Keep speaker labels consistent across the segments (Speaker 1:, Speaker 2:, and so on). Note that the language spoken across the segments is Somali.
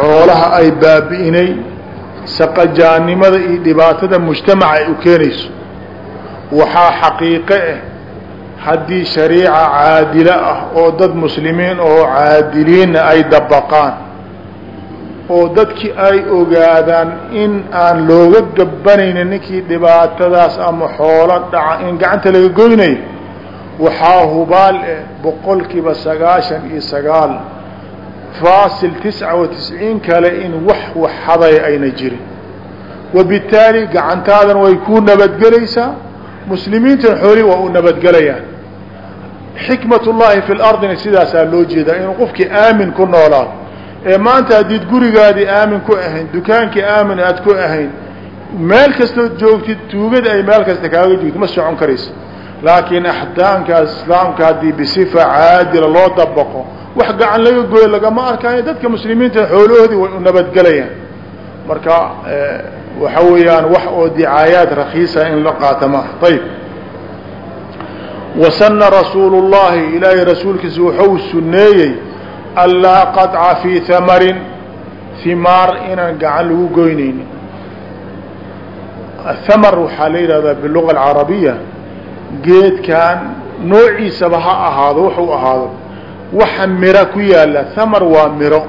Speaker 1: xoolaha ay baabi'inay saqajaannimada iyo dhibaatada mujtamaca ay u keenayso. Waxaa xaqiiqe ah haddii shariica caadilo ah oo dad muslimiin oo caadiliinna ay dabaqaan oo dadkii ay ogaadaan in aan looga gabanaynin ninkii dhibaatadaas ama xoolo dhaca in gacanta laga goynayo waxaa hubaal eh boqolkiiba sagaashan iyo sagaal faasil tisca wa kale in wax waxhaday ayna jirin wabittaali gacantaadan way kuu nabadgelaysaa muslimiintan xoolihi waa u nabadgelayaan xikmat ullaahi fi lardina sidaasaa loo jeedaa inuu qofkii aamin ku noolaado ee maanta haddiid gurigaadii aamin ku ahayn dukaankii aamin aad ku ahayn meel kastood joogtid tuugada ay meel kasta kaaga joogtid ma socon karaysa laakiin axdaamkaas islaamka haddii bisifa caadila loo dabaqo wax gacan laga gooyo lagama arkaayo dadka muslimiinta xoolahoodii way u nabadgelayaan marka waxa weeyaan wax oo dicaayaad rakiisa in la qaata maaha ayib wasana rasuulu llahi ilaahay rasuulkiisa wuxuu suneeyey anlaa qaطca fii hamarin himaar inaan gacan lagu goynaynin. Hamar waxaa la yidhahdaa biluga alcarabiya geedkan noociisaba ha ahaado wuxuu ahaado waxa miro ku yaalla hamar waa miro.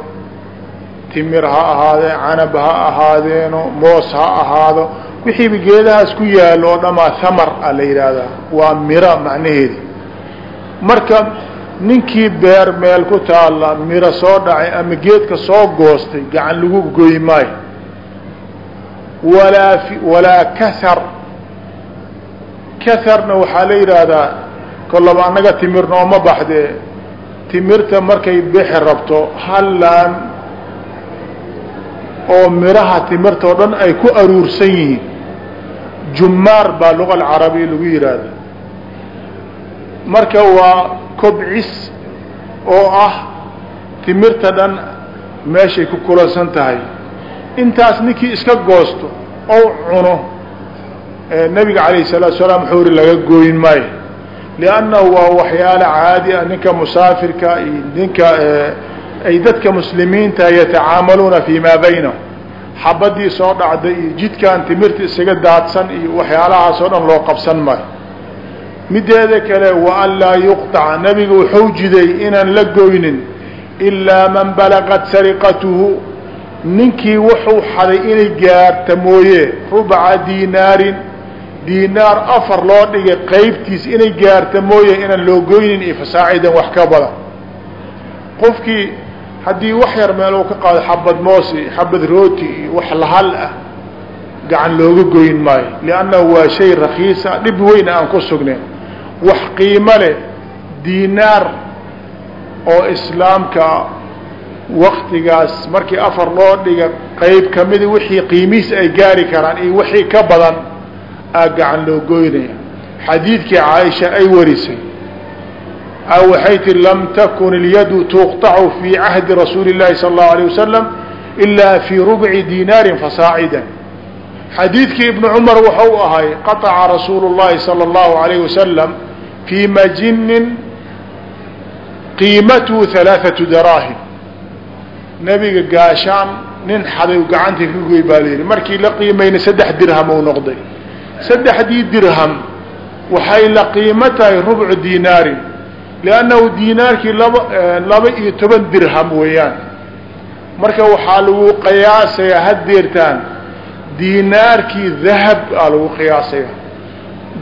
Speaker 1: Timir ha ahaadeen canab ha ahaadeeno moos ha ahaado. Wixiiba geedahaas ku yaalo oo dhamaa hamar a la yidhaahdaa. Waa miro macnaheedi. Marka ninkii beer meel ku taalla miro soo dhacay ama geedka soo goostay gacan lagu goy maayo. Walaa walaa kahar kaharna waxaa la yidhaahdaa kollaba annaga timir nooma baxdee timirta markay bixi rabto hallaan oo miraha timirta oo dhan ay ku aruursan yihiin. Jumaar baa luga alcarabiya lagu yidhaahda marka waa kobcis oo ah timirta dhan meeshay ku kulansan tahay. Intaas ninkii iska goosto ou cuno nabiga calayh salaatu salaam wuxuu uri laga gooyin maayo liannahu waa waxyaalo caadi ah ninka musaafirka ninka ay dadka muslimiinta yatacaamaluuna fi maa baynahum xabadii soo dhacday iyo jidkan timirta isaga daadsan iyo waxyaalahaas dhan loo qabsan maayo mideeda kale wa an laa yuqطaca nabiga wuxuu jiday inaan la goynin ilaa man balaqat sariqatuhu ninkii wuxuu xaday inay gaarta mooye rubca dinaarin dinaar afar loo dhigay qaybtiis inay gaarta mooye inaan loo goynin iyo fasaacidan wax ka badan. Qofkii haddii wax yar meel uu ka qaado xabad moosi xabad rooti iyo wax lahal ah gacan looga goyn maayo. Liannahu waa shay rakiisa dhib weyn aan ku sugnayn. Wax qiimo leh dinaar oo islaamka waktigaas markii afar loo dhiga qeyb kamida wixii qiimihiis ay gaari karaan iyo wixii ka badan aa gacan loo goynaya xadiidkii caaisha ay warisay waxay tihi lam takun اlyadu tuqطacu fi cahdi rasuuli الlahi salى الlahu عalيه wasalam ilaa fi rubci dinaarin fasaacida xadiidkii ibnu cumar wuxuu ahay qaطca rasuulu الlahi salى الlahu عalيه wasalam fii majinin qiimatuhu ثalaaثaةu daraahim nebiga gaashaan nin xaday gacanta ka goy baa layidhi markii la qiimayna saddex dirham uu noqday saddexdii dirham waxay la qiimo tahay rubcu dinaarin liannahu dinaarkii laba laba iyo toban dirham weeyaan. Marka waxaa lagu qiyaasayaa haddeertaan dinaarkii dahab aa lagu qiyaasaya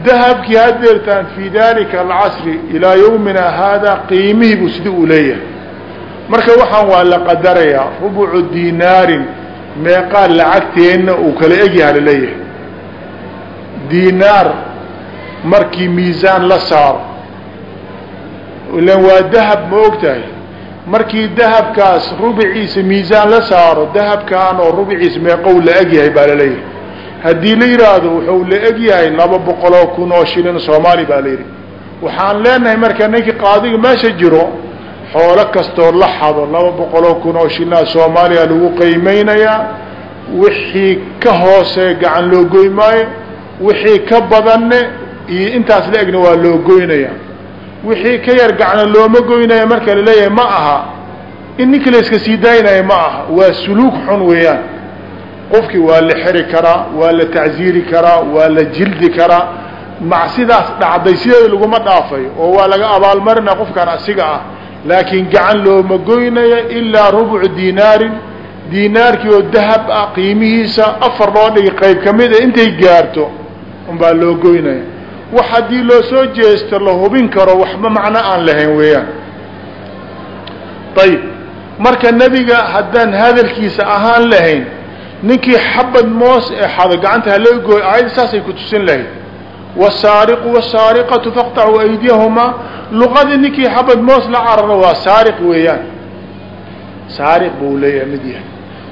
Speaker 1: dahabkii haddeertaan fii dalika alcasri ilaa yawmina haadaa qiimihii buu sida uu leeyahay. Marka waxaan waa la qadarayaa rubucu dinaarin meeqaa lacagteenna uu kala egyaha la leeyahay dinaar markii miisaan la saaro. Ilan waa dahab ma og tahay markii dahabkaas rubiciisa miisaan la saaro dahabkaan oo rubiciisa meeqow la egyahay baa la leeyahay haddii la yidhaahdo wuxuu la egyahay laba boqoloo kun oo shilin soomaali baa layidhi waxaan leenahay marka ninkii qaadiga meesha jiro xoolo kastoo la xado laba boqoloo kun oo shilina soomaaliya lagu qiimeynayaa wixii ka hoosee gacan loo goy maayo wixii ka badanne iyo intaas la egna waa loo goynaya. Wixii ka yar gacna looma goynaya marka la leeyahay ma aha. In ninka la iska sii daaynayo ma aha. Waa suluug xun weeyaan. Qofkii waa la xeri karaa waa la tacziiri karaa waa la jildi karaa. Macsidaas dhacday sideeda laguma dhaafayo oo waa laga abaalmarina qofkan asiga ah. Laakiin gacan looma goynaya ilaa rubcu dinaarin dinaarkii oo dahab ah qiimihiisa afar loo dhigi qayb ka mid a intay gaarto unbaa loo goynaya. Wax haddii loo soo jeesto la hubin karo waxba macno aan lahayn weeyaan. Ayib marka nebiga haddaan hadalkiisa ahaan lahayn ninkii xabad moos ee xado gacanta haloo gooy aayad saasay ku tusin lahayd. Wasaariqu wasaariqatu faqtacuu aydiyahumaa. Luqadii ninkii xabad moos la cararo waa saariq weeyaan. Saariq buu leeyahay mid yahay.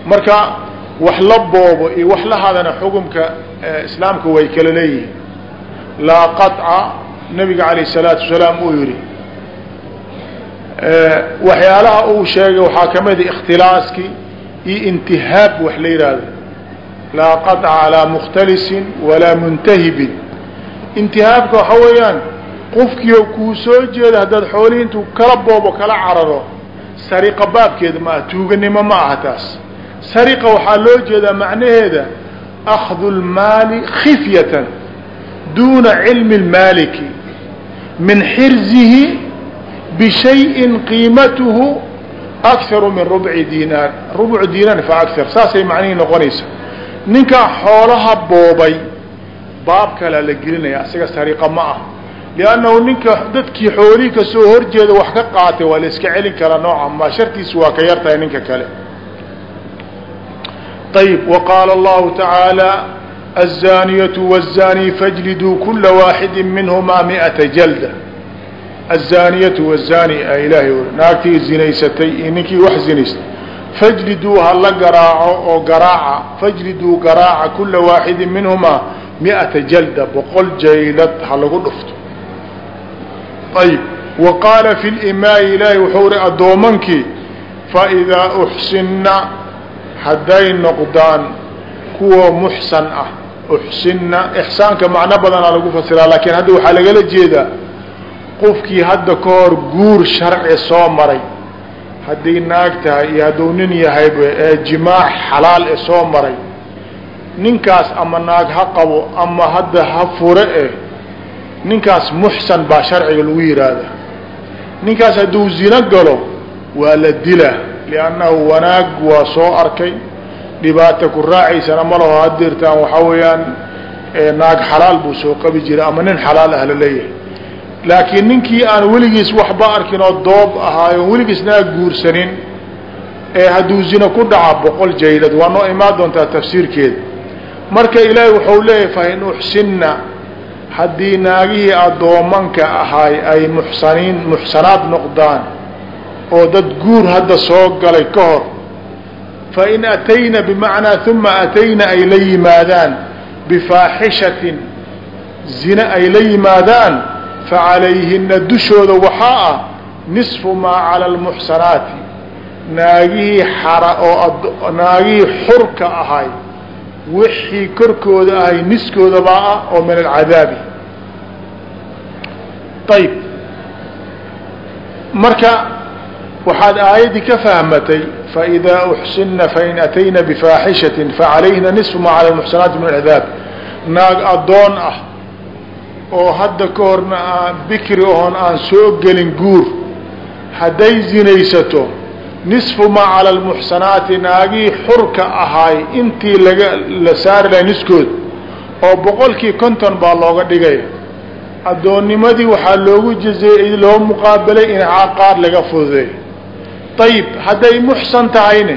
Speaker 1: Marka wax la boobo iyo wax la hadana xukumka islaamka way kala leeyihiin laa qaطca nabiga alayh الsalaatu wasalaam uu yihi waxyaalaha uu sheegay waxaa kamida ikhtilaaskii iyo intihaab wax la yihahdo laa qaطca calىa mukhtalisin walaa muntahibin intihaabka waxa weeyaan qofkiio kuu soo jeeda haddaad xoolihii intuu kala boobo kala cararo sariqa baabkeeda ma aha tuuganimo ma aha taas sariqa waxaa loo jeedaa macnaheeda akdu اlmaali khifyatan duuna cilmi اlmaaliki min xirzihi bishayin qiimatuhu akharu min rubci dinaar rubcu dinaar fa akar saasay macnihii noqonaysa. Ninkaa xoolaha boobay baab kalea la gelinaya asiga sariqa ma ah liannahu ninka dadkii xoolihii ka soo horjeeda wax ka qaatay waa la iska celin karaa nooca ma shartiisu waa ka yartahay ninka kale ayb waqaala allahu tacaala azzaaniyatu wazzaanii fajliduu kula waaxidi minhumaa miata jalda azzaaniyatu wazzaani a ilaahay naagtii zinaysatay iyo ninkii wax zinaystay fajliduu hala garaaco oo garaaca fajliduu garaaca kula waaxidin minhumaa miata jalda boqol jaylad ha lagu dhufto ayb wa qaala fi limaai ilaahay wuxuu uri addoomankii faidaa uxsinna hadday noqdaan kuwa muxsan ah uxsinna ixsaanka macno badanaa lagu fasiraa laakiin hadda waxaa lagala jeedaa qofkii hadda ka hor guur sharci soo maray haddii naag tahay iyo hadduu nin yahayba ee jimaac xalaal e soo maray ninkaas ama naag ha qabo ama hadda ha fure eh ninkaas muxsan baa sharciga lagu yidhaahdaa ninkaas hadduu zino galo waa la dilaa liannahu wanaag waa soo arkay dhibaata ku raacaysana ma laho hadirtaan waxaa weeyaan naag xalaal buu soo qabi jiray ama nin xalaal ah leeyahay laakiin ninkii aan weligiis waxba arkin oo doob ahaayo weligiis naag guursanin ee hadduu zino ku dhaca boqol jaylad waa noo imaan doontaa tafsiirkeeda marka ilaahay wuxuu leeyahay fain uxsinna haddii naagihii addoomanka ahaay ay muxsaniin muxsanaad noqdaan oo dad guur hadda soo galay ka hor. Fain atayna bimacnaa uma atayna ay la yimaadaan bifaaxishatin zine ay la yimaadaan facalayhina dushooda waxaa ah nisfu maa cala almuxsanaati naagihii xara oo naagihii xurka ahay wixii korkooda ahay niskoodabaa ah oo min alcadaabi. Ayb marka waxaad aayaddii ka fahmatay faidaa uxsinna fain atayna bifaaxishatin facalayhina nisfu maa cala almuxsanaati min alcadaab naag addoon ah oo hadda ka horna aan bikri oon aan soo gelin guur hadday zinaysato nisfu maa cala almuxsanaati naagii xurka ahaay intii laga la saari lahay niskood oo boqolkii konton baa looga dhigaya addoonnimadii waxaa loogu jazeeyey loo muqaabalay in caqaar laga fududeey ayib hadday muxsan tahayne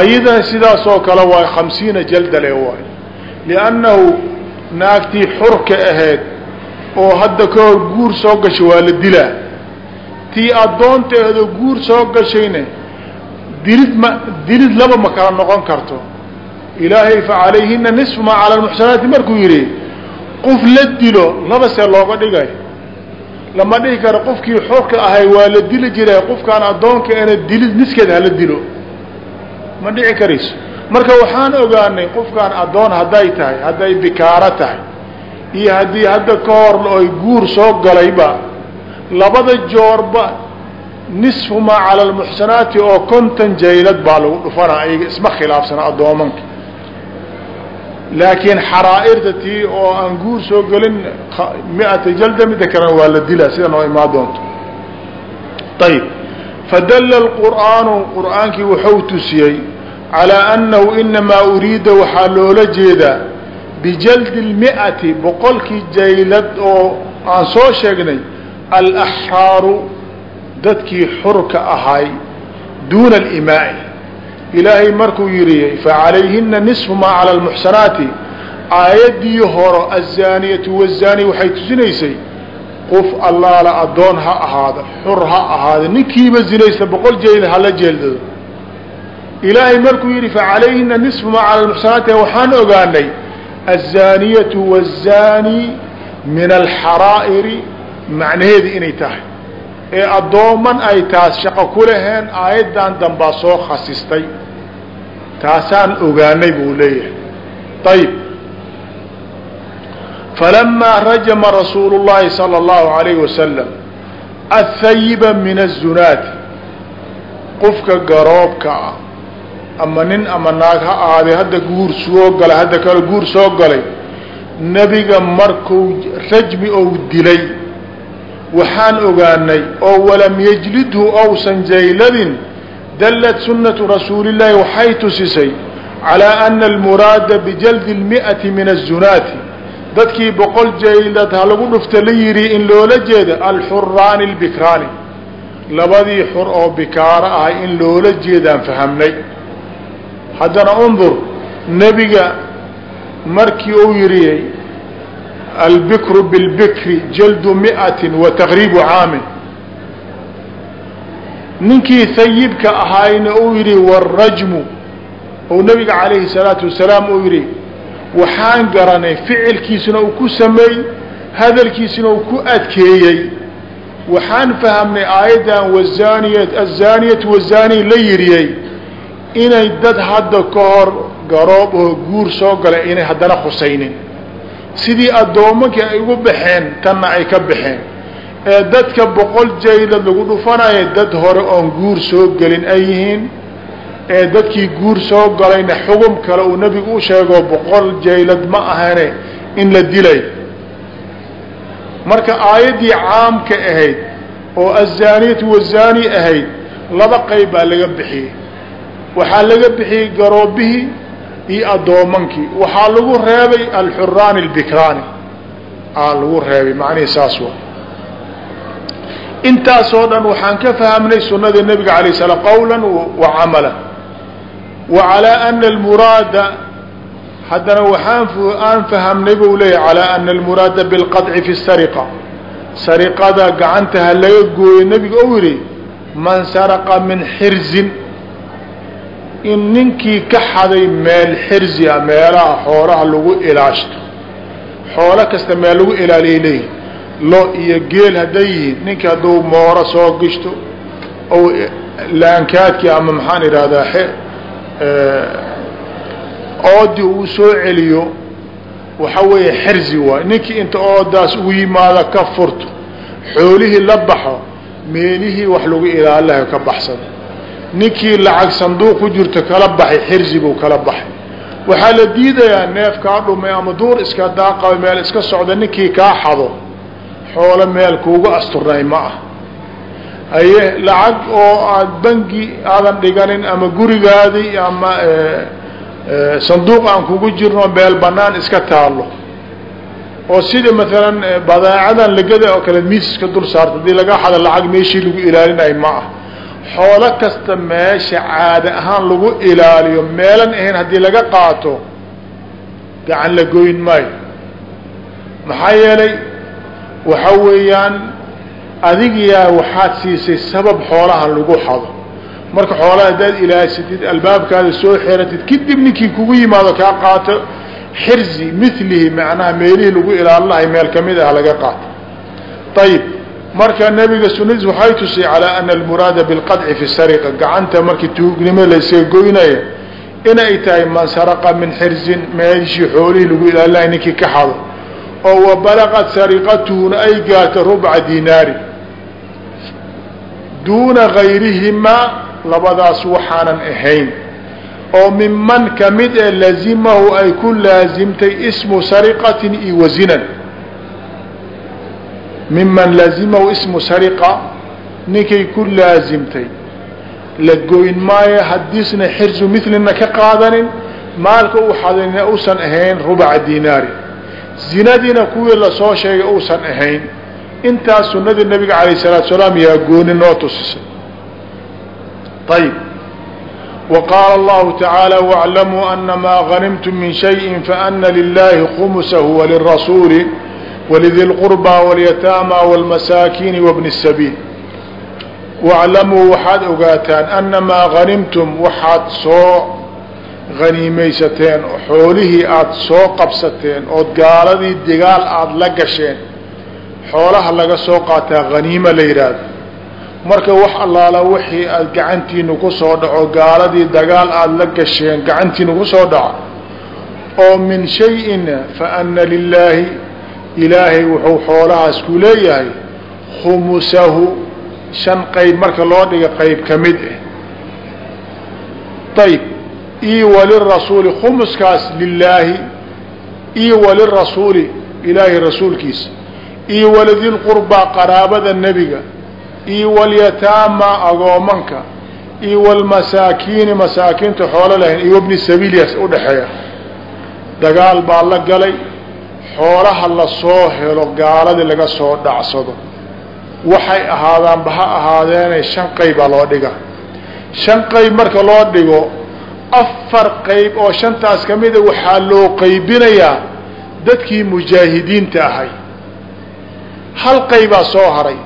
Speaker 1: ayadana sidaasoo kale waay khamsiina jaldale waay liannahu naagtii xurka ahayd oo hadda ka guur soo gashay waa la dilaa tii addoonteedo guur soo gashayne dilid ma dilid laba ma kala noqon karto ilaahay fa calayhina nisfu maa cala almuxsanaati markuu yidhi qof la dilo laba see looga dhigay lama dhihi karo qofkii xurka ahay waa la dili jiray qofkaan addoonka ena dilid niskeed hala dilo. Ma dhici karayso. Marka waxaan ogaanay qofkaan addoon hadday tahay hadday bikaaro tahay iyo haddii hadda ka hor oy guur soo galayba labada joorba nisfu maa cala lmuxsanaati oo konton jaylad baa lagu dhufanaa ayaga isma khilaafsana addoomanka laakiin xaraa'irta tii oo aan guur soo gelin mi-ata jalda midda kalena waa la dilaa sida noo imaa doonto. Ayib fadalla alqur'aanu qur'aankii wuxuu tusiyey calaa annahu inamaa uriida waxaa loola jeedaa bijaldi lmi'ati boqolkii jaylad oo aan soo sheegnay alaxraaru dadkii xurka ahay duuna alimaai ilaahay markuu yidhi facalayhina nisfu maa cala almuxsanaati. Aayaddii horo azaaniyatu wazaani waxay tusinaysay qof allaala addoon ha ahaada xur ha ahaada ninkiiba zinaysta boqol jeyl hala jeeldado. Ilaahay markuu yidhi facalayhina nisfu maa cala almuxsanaati waxaan ogaanay azaaniyatu wazaani min alxaraa'iri macnaheedi inay tahay ee addooman ay taas shaqo ku laheen aayaddan dambaa soo khasistay. Taasaan ogaanay buu leeyahay. Ayib falamaa rajama rasuulu llahi sala allahu alayhi wasalam athayiba min azunaati qofka garoobka ah ama nin ama naag ha ahaaday hadda guur soo galay hadda kale guur soo galay nebiga markuu rajmi ou dilay waxaan ogaanay oo walam yajlidhu ousan jayladin dallat sunnatu rasuulillaahi waxay tusisay calaa ana almuraada bijaldi lmi'ati min azunaati dadkii boqol jaylad ha lagu dhufta la yidhi in loola jeeda alxuraani lbikraani labadii xur oo bikaaro ahay in loola jeedaan fahamnay. Haddana undur nebiga markii uu yidhi albikru bilbikri jaldu mi'atin wa taqriibu caamin ninkii sayibka ahaayna uu yidhi warajmu ou nabiga calayhi salaatu wasalaam uu yidhi waxaan garanay ficilkiisuna uu ku sameey hadalkiisuna uu ku adkeeyey waxaan fahamnay aayaddan wazaniyat azaniyatu wazaani la yidhiyey inay dad hadda ka hor garoob oo guur soo galay inay haddana khusaynin sidii addoomankii ay ugu baxeen tanna ay ka baxeen. Ee dadka boqol jaylad lagu dhufanaya dad hore oon guur soo gelin ay yihiin. Ee dadkii guur soo galayna xugum kale uu nebigu u sheego boqol jaylad ma ahane in la dilay. Marka aayaddii caamka ahayd oo azaaniyatu wazaani ahayd laba qayb baa laga bixiyey. Waxaa laga bixiyey garoobihii iyo addoomankii waxaa lagu reebay alxuraani albikraani aa lagu reebay macnihii saas wa intaasoo dhan waxaan ka fahamnay sunada nebiga alay slam qawla wa camala wa calaa ana almuraada haddana waxaan aan fahamnay buu leeyahy calaa ana almuraada bilqadci fi sariqa sariqada gacanta laga gooyo nebiga ou yidhi man saraqa min xirzin in ninkii ka xaday meel xirzi a meelaha xoolaha lagu ilaashto. Xoolo kasta meel lagu ilaaliyay leeyihiin lo iyo geel hadday yihiin ninka hadduu mooro soo gishto ou laankaadkii ama maxaan idhahdaa oodii uu soo celiyo waxa weeye xirzi waay ninkii inta oodaas ugu yimaada ka furto xoolihii la baxo meelihii wax lagu ilaalilahay ka baxsado ninkii lacag sanduuq ku jirto kala baxay xirzi buu kala baxay. Waxaa la diidayaa neef kaa dhumay ama duur iska daaqaba meel iska socda ninkii kaa xado xoolo meel kuuga asturnay ma ah. Haye lacag oo aada bangi aadan dhiganin ama gurigaadii ama sanduuq aan kugu jirno meel banaan iska taalo oo sida maalan badaacadan legada oo kale miiska dul saarta haddii laga xado lacag meeshii lagu ilaalinayo ma ah xoolo kasta meesha caada ahaan lagu ilaaliyo meelan ahayn haddii laga qaato gacan la goyn maayo. Maxaa yeelay waxa weeyaan adigiyaa waxaad siisay sabab xoolahan lagu xado. Marka xoolaha haddaad ilaasatid albaabkaada soo xiratid kadib ninkii kugu yimaado kaa qaato xirzi milihi macnaha meelihii lagu ilaalinahay meel ka mid ah laga qaato. Ayib marka nabiga sunadiis waxay tusay calaa ana almuraada bilqadci fi sariqa gacanta markii tuugnimo laysaga goynaya inay tahay man saraqa min xirzin meeshii xoolihii lagu ilaalinahay ninkii ka xado oo wa balaqat sariqatuhuna ay gaarta rubca dinaari duuna gayrihimaa labadaas waxaanan ahayn oo minman ka mid ee lazimahu ay ku laasimtay ismu sariqatin iyo wazinan miman lazimahu ismu sariqa ninkay ku laasimtay la goyn maayo haddiisna xirsu milina ka qaadanin maalka uu xadayna uusan ahayn rubaca dinaari zinadiina kuwii lasoo sheegay uusan ahayn intaas sunadii nabiga alayh الsalaatu salaam yaa gooni noo tusisay ayb وqاaل الله تعالى واعلموا أن mا غنمتم من شhيء فأن للahi خمسه walidi lqurbaa walyataamaa walmasaakiini wabni sabiil waclamuu waxaad ogaataan annamaa hanimtum waxaad soo haniimaysateen xoolihii aada soo qabsateen ood gaaladii digaal aada la gasheen xoolaha laga soo qaataa haniima la yidhaahdo marka wax allaala wixii aad gacantiinu ku soo dhaco gaaladii dagaal aad la gasheen gacantiinu ku soo dhaco oo min shay-in fa anna lilaahi ilaahay wuxuu xoolahaas ku leeyahay khumusahu shan qayb marka loo dhiga qayb ka mid ah ayb io walirasuuli khumuskaas lilaahi io walirasuuli ilaahay rasuulkiisa iyo walidilqurbaa qaraabada nebiga iyo walyataama agoomanka iyo walmasaakiini masaakiinta xoolo lahayn iyo wabni sabiiliyaas udhaxeeya dagaal baa la galay xoolaha la soo helo gaaladii laga soo dhacsado. Waxay ahaadaanba ha ahaadeene shan qaybaa loo dhiga shan qayb marka loo dhigo afar qayb oo shantaas ka mida waxaa loo qaybinayaa dadkii mujaahidiinta ahay. Hal qaybaa soo haray.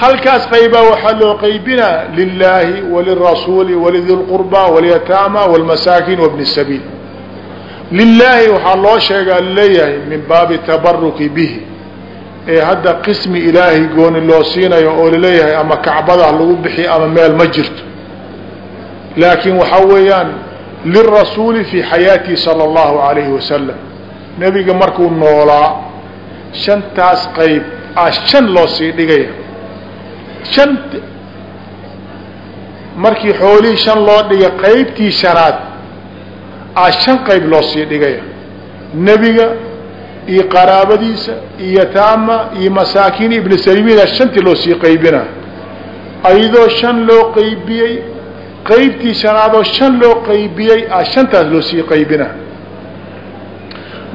Speaker 1: Halkaas qaybaa waxaa loo qaybinaa lilaahi walirasuuli walidi lqurba walyataama walmasaakin wabni sabiil lilaahi waxaa loo sheegaa la leeyahay min baabi tabaruki bihi. Ee hadda qismi ilaahay gooni loo siinayo oo la leeyahay ama kacbada lagu bixi ama meel ma jirto. Laakiin waxaa weeyaan lirasuuli fi xayaatihi sala allahu alayhi wasalam nebiga markuu noolaa shantaas qayb aa shan loo sii dhigaya. Shan markii xoolihii shan loo dhiga qaybtii shanaad aa shan qayb loo sii dhigaya. Nebiga iyo qaraabadiisa iyo yataama iyo masaakiin ibni salimiina shantii loo sii qaybina. Ayadoo shan loo qaybiyey qaybtii shanaadoo shan loo qaybiyey aa shantaas loo sii qaybina.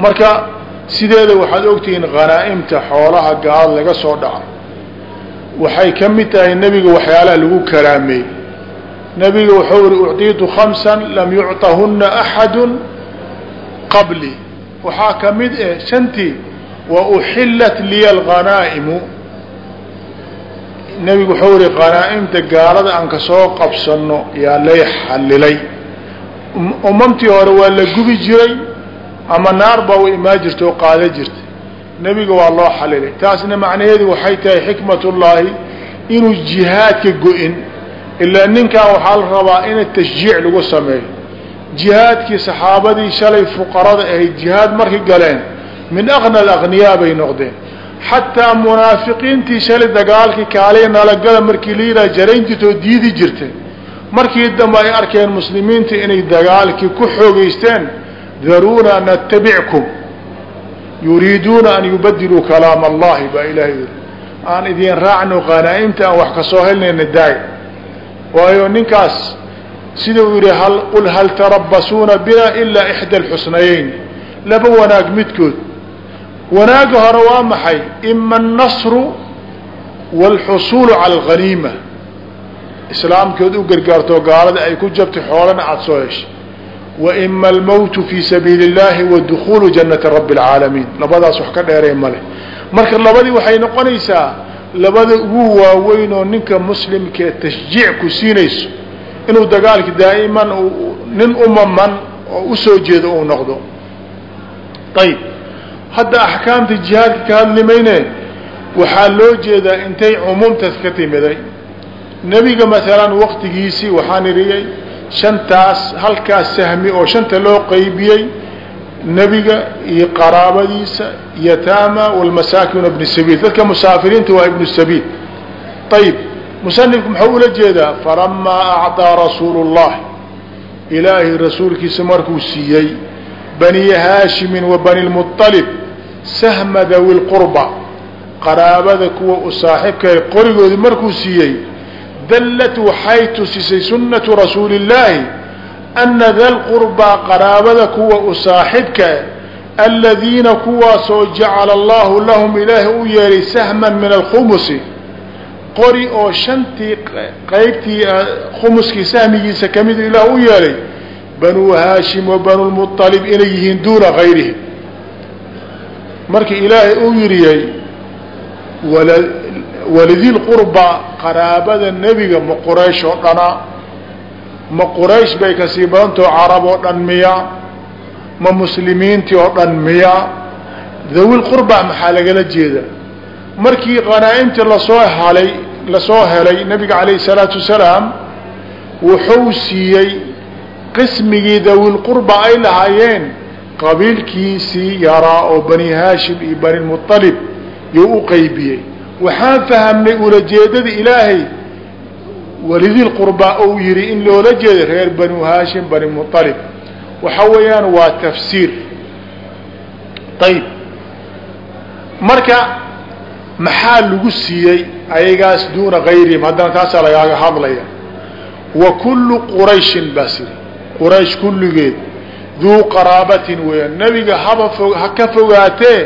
Speaker 1: Marka sideeda waxaad ogtihiin khanaa'imta xoolaha gaalad laga soo dhaco. Waxay ka mid tahay nebiga waxyaalaha lagu karaameey nebiga wuxuu ihi ucطiitu khamsan lam yucطahuna axadu qabli. Waxaa ka mid eh shantii wa uxilat liya alghanaa'imu nebigu wuxuu ihi khanaa'imta gaalada aan ka soo qabsano yaa lay xalilay umamtii hore waa la gubi jiray ama naar baa u imaan jirta oo qaada jirta nebiga waa loo xalilay taasna macnaheedu waxay tahay xikmat ullaahi inuu jihaadka go-in ilaa ninkan waxaa la rabaa in tashjiic lagu sameeyo jihaadkii saxaabadii shalay fuqarada ahayd jihaad markay galeen min aqna alaqniyaa bay noqdeen xataa munaafiqiintii shalay dagaalkii kaaliya nalagala markii yidhaha jarayn jirta oo diidi jirtay markii dambe ay arkeen muslimiinta inay dagaalkii ku xoogeysteen daruuna natabickum yuriiduuna an yubadiluu kalaam allahi baa ilahay yiri aan idin raacno qanaa'imta aan wax ka soo helnayna daay waayo ninkaas sida uu yidhi qul hal tarabbasuuna bina ilaa ixda alxusnayeyn. Laba wanaag midkood. Wanaaga hore waa maxay? Ima annasru waalxusuulu cala alghaniima. Islaamkood u gargaarto gaalada ay ku jabtay xoolana aada soo heshay wa ima almowtu fii sabiili illaahi wa jannati rabbi alcaalamiin labadaas wax ka dheeray ma marka labadii waxay noqonaysaa labada ugu waaweyn oo ninka muslimkee tashjiic ku siinayso inuu dagaalki daa'iman nin umaman oo u soo jeedo uu noqdo. Ayib hadda axkaamta jihaadka ka hadlimayne waxaa loo jeedaa intay cumuumtaas ka timiday. Nebiga maalan waqtigiisii waxaan iriyay shantaas halkaas sahmi oo shanta loo qaybiyey nebiga iyo qaraabadiisa yataama walmasaakin ibn sabiil dadka musaafiriinta waa ibnu sabiil ayib musanifku muxuu ula jeedaa falamaa acطaa rasuulu اllahi ilaahay rasuulkiisa markuu siiyey bani haashimin wa bani lmuطalib sahma dawi lqurba qaraabada kuwa u saaxiibkae qorigoodii markuu siiyey dallat waxay tusisay sunnatu rasuuli اllaahi ana da lqurbaa qaraabada kuwa u saaxibka aladiina kuwaasoo jacala allahu lahum ilaahi u yeelay sahman min alkhumusi qori oo shantii qaybtii khumuskii sahmigiisa ka mid ilaah u yeelay banuu haashim wa banu lmuطalib inay yihiin duuna gayrihim markii ilaahay uu yiriyey walidilqurba qaraabada nebiga ma quraysh oo dhana ma quraysh bay ka sii badantao carab oo dhan miya ma muslimiintii oo dhan miya. Dawilqurba maxaa lagala jeeda markii qanaa'imtii la soo halay la soo helay nabiga calayhi salaatu wasalaam wuxuu siiyey qismigii dawilqurba ay lahaayeen qabiilkiisii yaraa oo bani haashim iyo bani yuu u qeybiyey waxaan fahamnay ulajeedada ilaahay walidilqurbaa ou yihi in loola jeedo reer banu haashim bani muطalib waxa weeyaan waa tafsiir. Ayb marka maxaa lagu siiyey ayagaas duuna gayrihim haddana taasaa lagaaga hadlaya wa kullu qurayshin baa siri quraysh kulligeed duu qaraabatin weeyaan. Nebiga haba fo ha ka fogaatee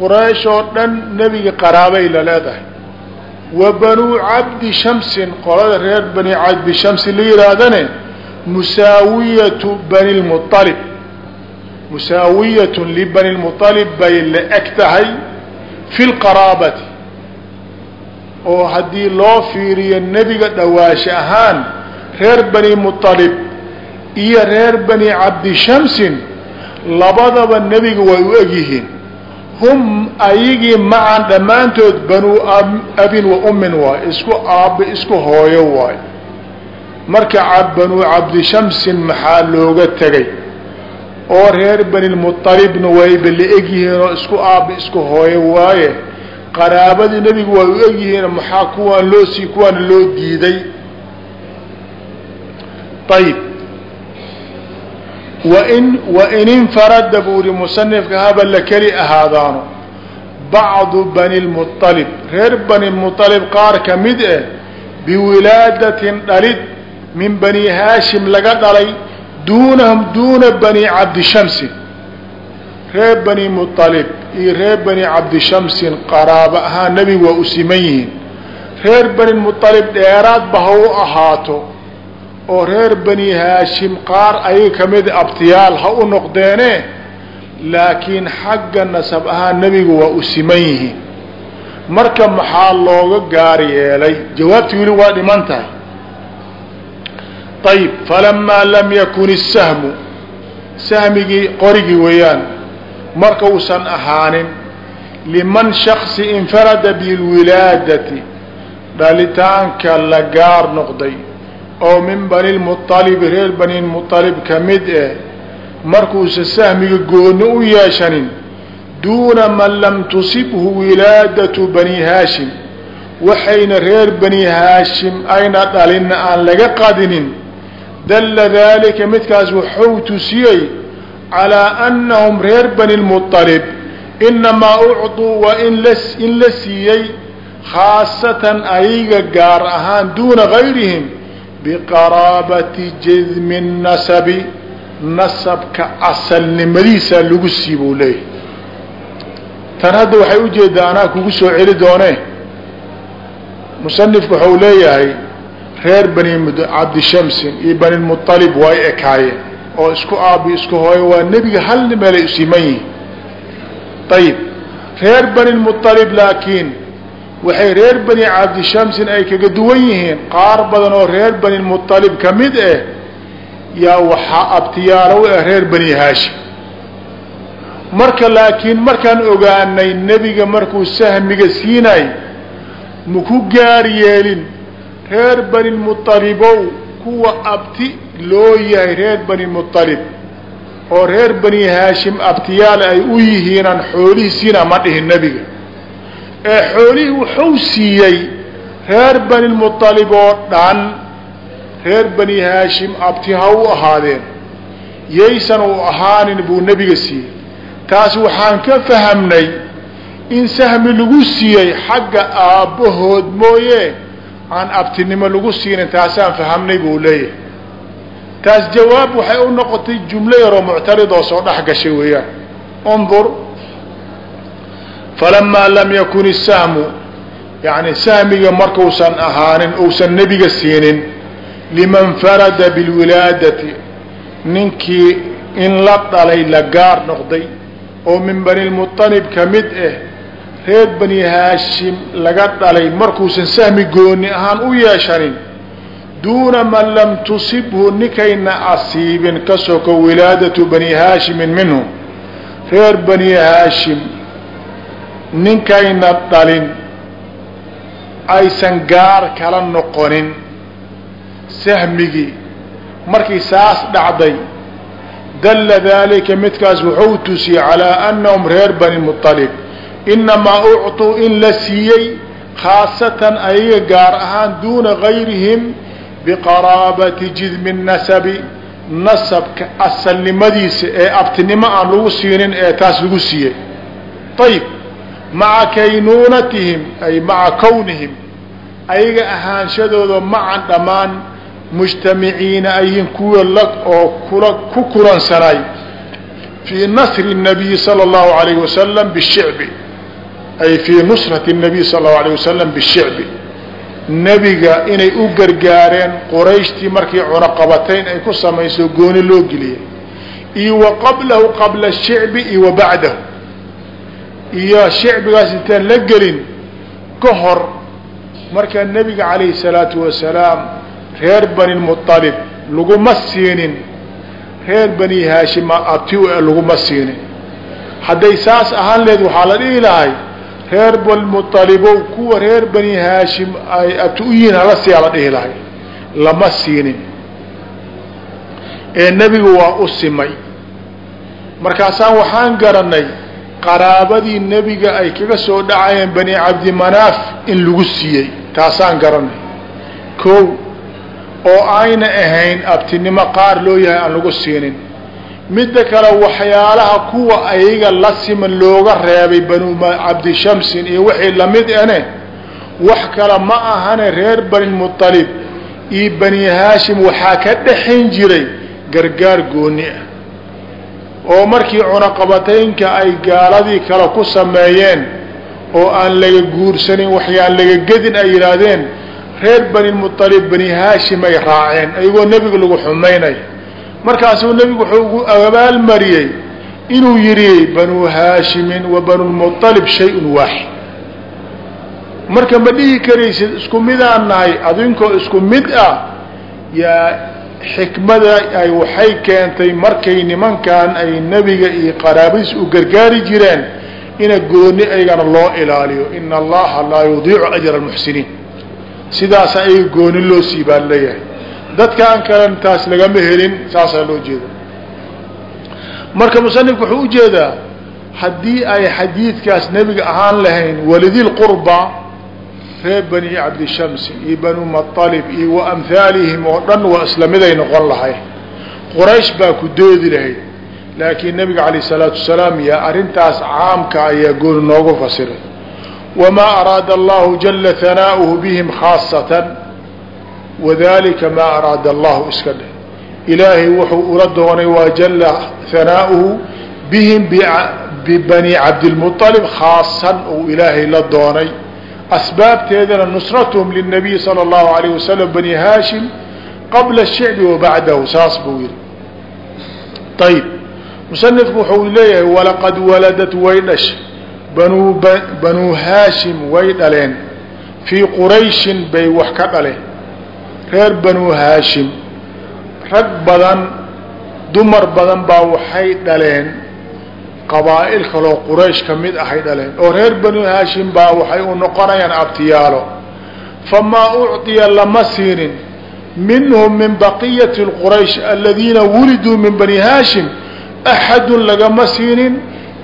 Speaker 1: quraysh oo dhan nebiga qaraabay la leedahay wa banuu cabdi shamsin qolada reer bani cabdi shamsi la yihaahdane musaawiyatu bani lmualib musaawiyatun libani lmualib bay la eg tahay fi lqaraabati oo haddii loo fiiriyo nebiga dhawaasho ahaan reer bani mualib iyo reer bani cabdi shamsin labadaba nebiga way u egyihiin hum ayagii macan dhammaantood banuu abin wa ummin waay isku aabbe isku hooyo waay. Marka banuu cabdi shamsin maxaa looga tegay? Oo reer banilmualibna wayba la egyihiin oo isku aabbe isku hooyo waaye. Qaraabadii nebigu way u egyihiin maxaa kuwaan loo sii kuwaana loo diiday? Ayib wain infarada buu yihi musanifka haba la keli ahaadaano bacdu bani lmualib reer bani mualib qaar ka mid eh biwilaadatin dhalid min bani haashim laga dhalay duunahum duuna bani cabdishamsin reer bani mualib iyo reer bani cabdishamsin qaraabo ahaan nebigu waa u siman yihiin reer bani mualib dheeraadba ha u ahaato oo reer bani haashim qaar ayaga ka mid abtiyaal ha u noqdeene laakiin xagga nasab ahaan nebigu waa u siman yihiin. Marka maxaa looga gaar yeelay? Jawaabtii weli waa dhiman tahay. Ayib falamaa lam yakun isahmu sahmigii qorigii weeyaan. Marka uusan ahaanin liman shaksi infarada bilwilaadati dhalitaanka la gaar noqday oo min bani lmualibi reer bani mualib ka mid eh markuusan sahmiga gooni u yeeshanin duuna man lam tusibhu wilaadatu bani haashim waxayna reer bani haashim ayna dhalinna aan laga qadinin dalla daalika midkaas wuxuu tusiyey calaa annahum reer bani lmualib inamaa ucطuu waa in la siiyey khaasatan ayaga gaar ahaan duuna gayrihim biqaraabati jidmi nasabi nasabka asalnimadiisa lagu sii buu leeyahy tan hadda waxay u jeedaa anaa kugu soo celi doone. Musanifku waxau leeyahay reer bani cabdishamsin iyo bani mualib way ekaayeen. Oo isku aabi isku hooyo waa nebiga hal meelay usiman yihiin. Ayib reer bani mualib laakiin waxay reer bani cabdishamsin ay kaga duwan yihiin. Qaar badan oo reer bani mualib ka mid ah yaa waxaa abtiyaalo u ah reer bani haashim. Marka laakiin markaan ogaanay nebiga markuu sahmiga siinay maku gaar yeelin. Reer bani mualibow kuwa abti loo yahay reer bani mualib oo reer bani haashim abtiyaal ay u yihiinaan xoolihii siina ma dhihin nebiga ee xoolihii wuxuu siiyey reer bani lmualib oo dhan reer bani haashim abti ha u ahaadeen yaysan u ahaanin buu nebiga siiyey. Taas waxaan ka fahamnay in sahmi lagu siiyey xagga aabbahood mooye aan abtinimo lagu siinin taasaan fahamnay buu leeyahay. Taas jawaab waxay u noqotay jumlo yaroo muctarid oo soo dhex gashay weeyaan. Undur falamaa lam yakun isahmu yani sahmiga markuusan ahaanin uusan nebiga siinin liman farada bilwilaadati ninkii in la dhalay la gaar noqday oo min bani lmuطalib ka mid ah reer bani haashim laga dhalay markuusan sahmi gooni ahaan u yeeshanin duuna man lam tusibhu ninkayna asiibin ka soko wilaadatu bani haashimin minhu reer bani haashim ninkayna dhalin aysan gaar kala noqonin. Sahmigii markii saas dhacday dalla daalika midkaas wuxuu tusiyey calaa annahum reer bani muطalib inamaa ucطuu in la siiyey khaasatan ayaga gaar ahaan duuna gayrihim biqaraabati jidmi nasabi nasabka asalnimadiisa ee abtinimo aan lagu siinin ee taas lagu siiyey. Ayib maca kaynuunatihim ay maca kownihim ayaga ahaanshadooda macan dhammaan mujtamiciina ayin kuwa la oo kula ku kulansanay fii nasri الnabiyi salى اllahu alayh wasalam bishicbi ay fii nusrati الnabiy sal اllahu alayh wasalam bishicbi nebiga inay u gargaareen qorayshtii markii cunaqabatayn ay ku samayso gooni loo geliyay iyo wa qablahu qabla shicbi iyo wa bacdahu iyo shicbigaas intaan la gelin ka hor markaa nebiga calayhi salaatu wasalaam reer bani muطalib laguma siinin. Reer bani haashima abti laguma siinin. Hadday saas ahaan leed waxaa la dhihi lahay reer banimuطalibow kuwa reer bani haashim ay abti u yihiin hala siyaa la dhihi lahay. Lama siinin. Ee nebigu waa u simay. Markaasaan waxaan garanay qaraabadii nebiga ay kaga soo dhacayeen bani cabdimanaaf in lagu siiyey. Taasaan garanay. Kow oo ayna ahayn abtinimo qaar loo yahay aan lagu siinin. Midda kale waxyaalaha kuwa ayaga la siman looga reebay banu cabdishamsin iyo wixii la mid ane wax kale ma ahane reer bani muطalib iyo bani haashim waxaa ka dhexayn jiray gargaar gooni ah oo markii cunaqabataynka ay gaaladii kale ku sameeyeen oo aan laga guursanin waxyaan laga gedin ay yidhaahdeen reer bani muطalib bani haashim ay raaceen ayagoo nebiga lagu xumaynay. Markaasuu nebigu wuxuu ugu abaalmariyey inuu yidhi banuu haashimin wa banulmuطalib shay-un waaxid. Marka ma dhihi karaysid isku midaan nahay adinkoo isku mid ah yaa xikmada ay waxay keentay markay nimankan ay nebiga iyo qaraabadiis u gargaari jireen ina gooni aygana loo ilaaliyo. Ina allaha laa yudiicu ajra almuxsiniin. Sidaasa ayaga gooni loo sii baan leeyahay. Dadkaan kalen taas lagama helin saasaa loo jeeda marka musanifku wuxuu u jeedaa haddii ay xadiidkaas nebiga ahaan lahayn walidilqurba reer bani cabdishamsi iyo banu maطalib iyo wa amhaalihim oo dhan waa isla miday noqon lahay qoraysh baa ku doodi lahayd. Laakiin nabiga calayh isalaatu wasalaam yaa arrintaas caamka ayaa gooni noogu fasiray. Wamaa araada allahu jala hanaa'uhu bihim khaasatan wadalika maa araada allahu iska dheh. Ilaahay wuxuu ula doonay waa jala hanaa'uhu bihim bibani cabdilmualib khaasan uu ilaahay la doonay asbaabteedana nusrathm lلnabiy salى اllahu alayه wasalam bani haashim qabla الshicbi wa bacdahu saas buu yihi ayb musanifku wuxuu leeyahay walaqad waladat way dhashay banu banuu haashim way dhaleen fii qurayshin bay wax ka dhaleen reer banuu haashim rag badan dumar badan baa waxay dhaleen qabaa'il kaloo quraysh ka mid ahay dhaleen. Oo reer banu haashim baa waxay u noqonayaan abtiyaalo. Famaa ucطiya lama siinin. Minhum min baqiyati quraysh aladiina wuliduu min bani haashim axadun lagama siinin.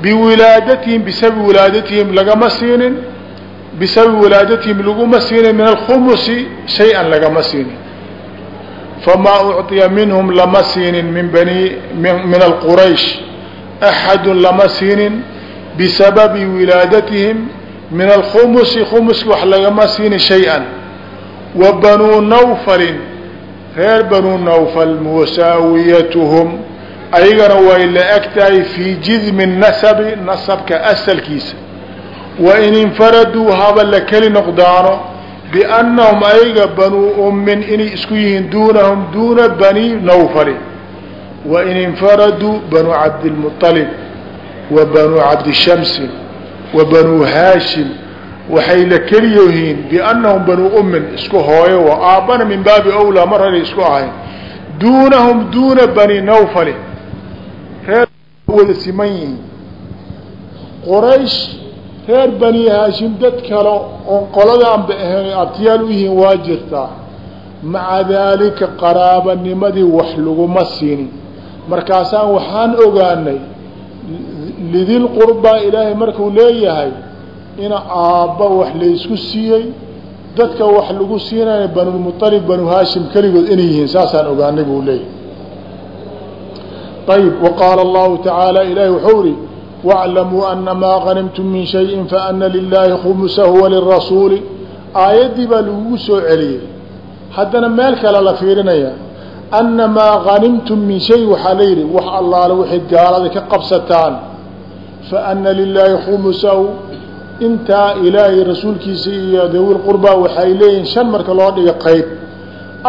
Speaker 1: Biwilaadatihim bisababi wilaadatihim lagama siinin. Bisababi walaadatihim laguma siinin. Min alkhumusi shay-an lagama siinin. Famaa ucطiya minhum lama siinin min bani min alquraysh axadu lama siinin bisababi wilaadatihim min alkhumusi khumuski wax lagama siinin shay-an wa banuu nawfalin reer banuu nawfal musaawiyatuhum ayagana way la eg tahay fii jidmi nasabi nasabka asalkiisa wain infaraduu haba la keli noqdaano biannahum ayaga banuu ummin inay isku yihiin duunahum duuna bani nawfalin wain infaraduu banuu cabdilmuطalib wa banuu cabdishamsin wa banuu haashim waxay la keliyihiin biannahum banuu ummin isku hooyo wa aabbana min baabi awlaa mar haray isku ahayn duunahum duuna bani nawfalin reer wada siman yihiin. Qoraysh reer bani haashim dad kale oon qoladaanba ahayn abtiyaal u yihiin waa jirtaa. Maca daalika qaraabanimadii wax laguma siinin markaasaan waxaan ogaanay lidil qurbaa ilaahay markuu leeyahay ina aabba wax laysku siiyey dadka wax lagu siinaya banulmualib banu haashim keligood inay yihiin saasaan ogaanay buu leeyahay. Ayb waqaala allahu tacaala ilaahi wuxuu ihi waclamuu ana maa ganimtum min shayin faana lilaahi khumusahu walirasuuli aayaddii baa lagugu soo celiyey. Haddana meel kale la fiirinaya ana maa ganimtum min shay waxaa la yidhi wax allaale waxay gaalada ka qabsataan faana lilaahi khumusahu intaa ilaahay rasuulkiisa iyo dawil qurbaa waxay leeyihiin shan marka loo dhiga qayb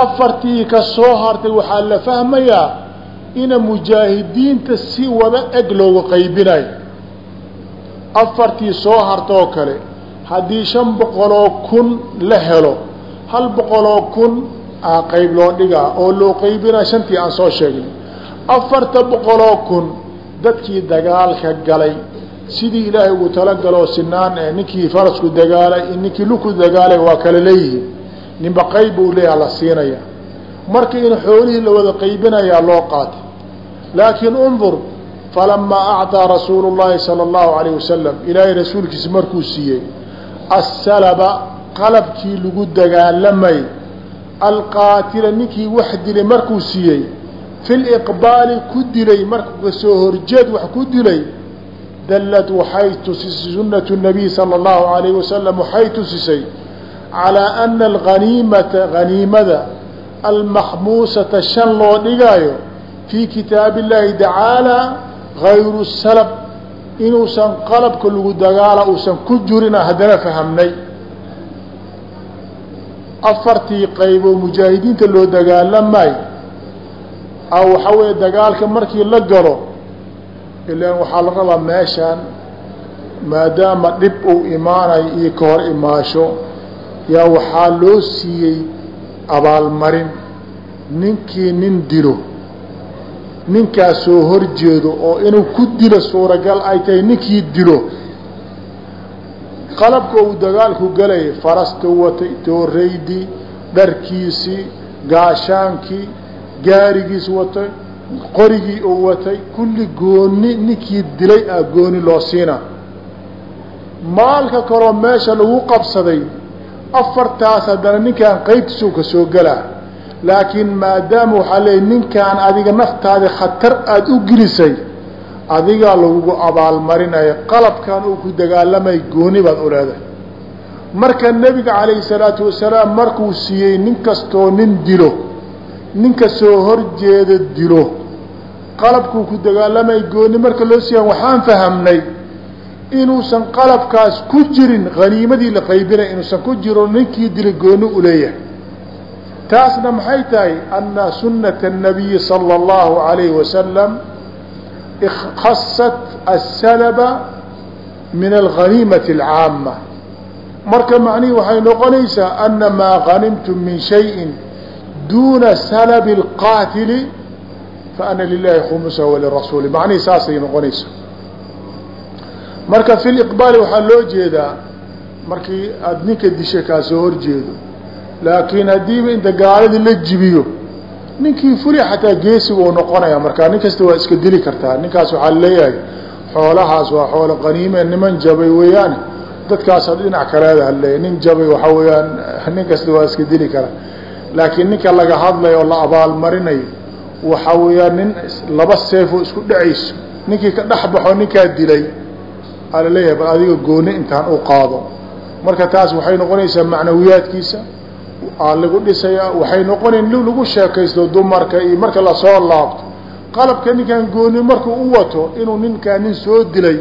Speaker 1: afartii ka soo hartay waxaa la fahmayaa ina mujaahidiinta si wada eg looga qaybinayo afartii soo harta oo kale haddii shan boqoloo kun la helo hal boqoloo kun qayb loo dhigaa oo loo qaybinaya shantii aan soo sheegnay afarta boqoloo kun dadkii dagaalka galay sidii ilaahay ugu talagaloo sinaan ee ninkii farasku dagaalay ninkii luku dagaalay waa kala leeyihiin ninba qayb buu leeyaha la siinaya marka in xoolihii la wada qaybinayaa loo qaatay laakiin undur falamaa acطىa rasuulu الlahi salى الlahu عalيه wasalam ilaahay rasuulkiisa markuu siiyey asalaba qalabkii lagu dagaalamay alqaatila ninkii wax dilay markuu siiyey fi liqbaali ku dilay markuu ka soo horjeed wax ku dilay dallad waxay tusisay sunnatu nabiy sala allahu alayhi wasalam waxay tusisay calaa ana alghaniimata haniimada almakhmuusata shan loo dhigaayo fii kitaabi illaahi tacaala gayru salab inuusan qalabka lagu dagaala uusan ku jirin ah haddana fahamnay afartii qayboo mujaahidiinta loo dagaalamay a waxaa weeye dagaalka markii la galo ilaan waxaa la rabaa meeshaan maadaama dhib uu imaanayo iyo ka hor imaasho yaa waxaa loo siiyey abaalmarin. Ninkii nin dilo ninkaas soo horjeedo oo inuu ku dilo suuragal ay tahay ninkii dilo qalabka uu dagaalku galayay farasta watay tooreydii dharkiisii gaashaankii gaarigiis watay qorigii uu watay kulli gooni ninkii dilay ah gooni loo siina. Maalka kaloo meesha lagu qabsaday afartaas haddana ninkaan qaybtiisuu ka soo galaa laakiin maadaama waxaa leeyay ninkaan adiga naftaadi khatar aada u gelisay adigaa lagugu abaalmarinaya qalabkan uu ku dagaalamay gooni baad u leedahay. Marka nebiga calayhi salaatu wasalaam markuu siiyey nin kastoo nin dilo ninka soo horjeeda dilo qalabkuu ku dagaalamay gooni marka loo siiyan waxaan fahamnay inuusan qalabkaas ku jirin haniimadii la qaybinay inuusan ku jiro ninkii dila gooni u leeyahay. Taasna maxay tahay? Anna sunnata nabiyi sala allahu calayhi wasalam khasat aلsalaba min alghaniimati اlcaama marka macnihi waxay noqonaysaa ana maa ganimtum min shayi duuna salabi اlqaatili faana lilahi khumusa walirasuuli macnihii saasay noqonaysa marka fi liqbaali waxaa loo jeedaa markii aada ninka disha kaa soo horjeedo laakiin haddiiba inta gaaladii la jibiyo ninkii fuli xataa geesiga uu noqonaya markaa nin kasta waa iska dili kartaa. Ninkaas waxaa leeyahay xoolahaas waa xoolo qaniime niman jabay weeyaane. Dadkaas dhinac kaleeda haleeya nin jabay waxaa weeyaan nin kasta waa iska dili kara. Laakiin ninka laga hadlayo oo la abaalmarinayo waxaa weeyaan nin laba seefoo isku dhacayso. Ninkii ka dhex baxo ninkaa dilay aa la leeyahay bal adiga gooni intaan u qaado. Marka taas waxay noqonaysaa macnawiyaadkiisa aa lagu dhisayaa waxay noqonayn lagu sheekaysto dumarka iyo marka la soo laabto. Qalabka ninkan gooni markuu u wato inuu ninkaa nin soo dilay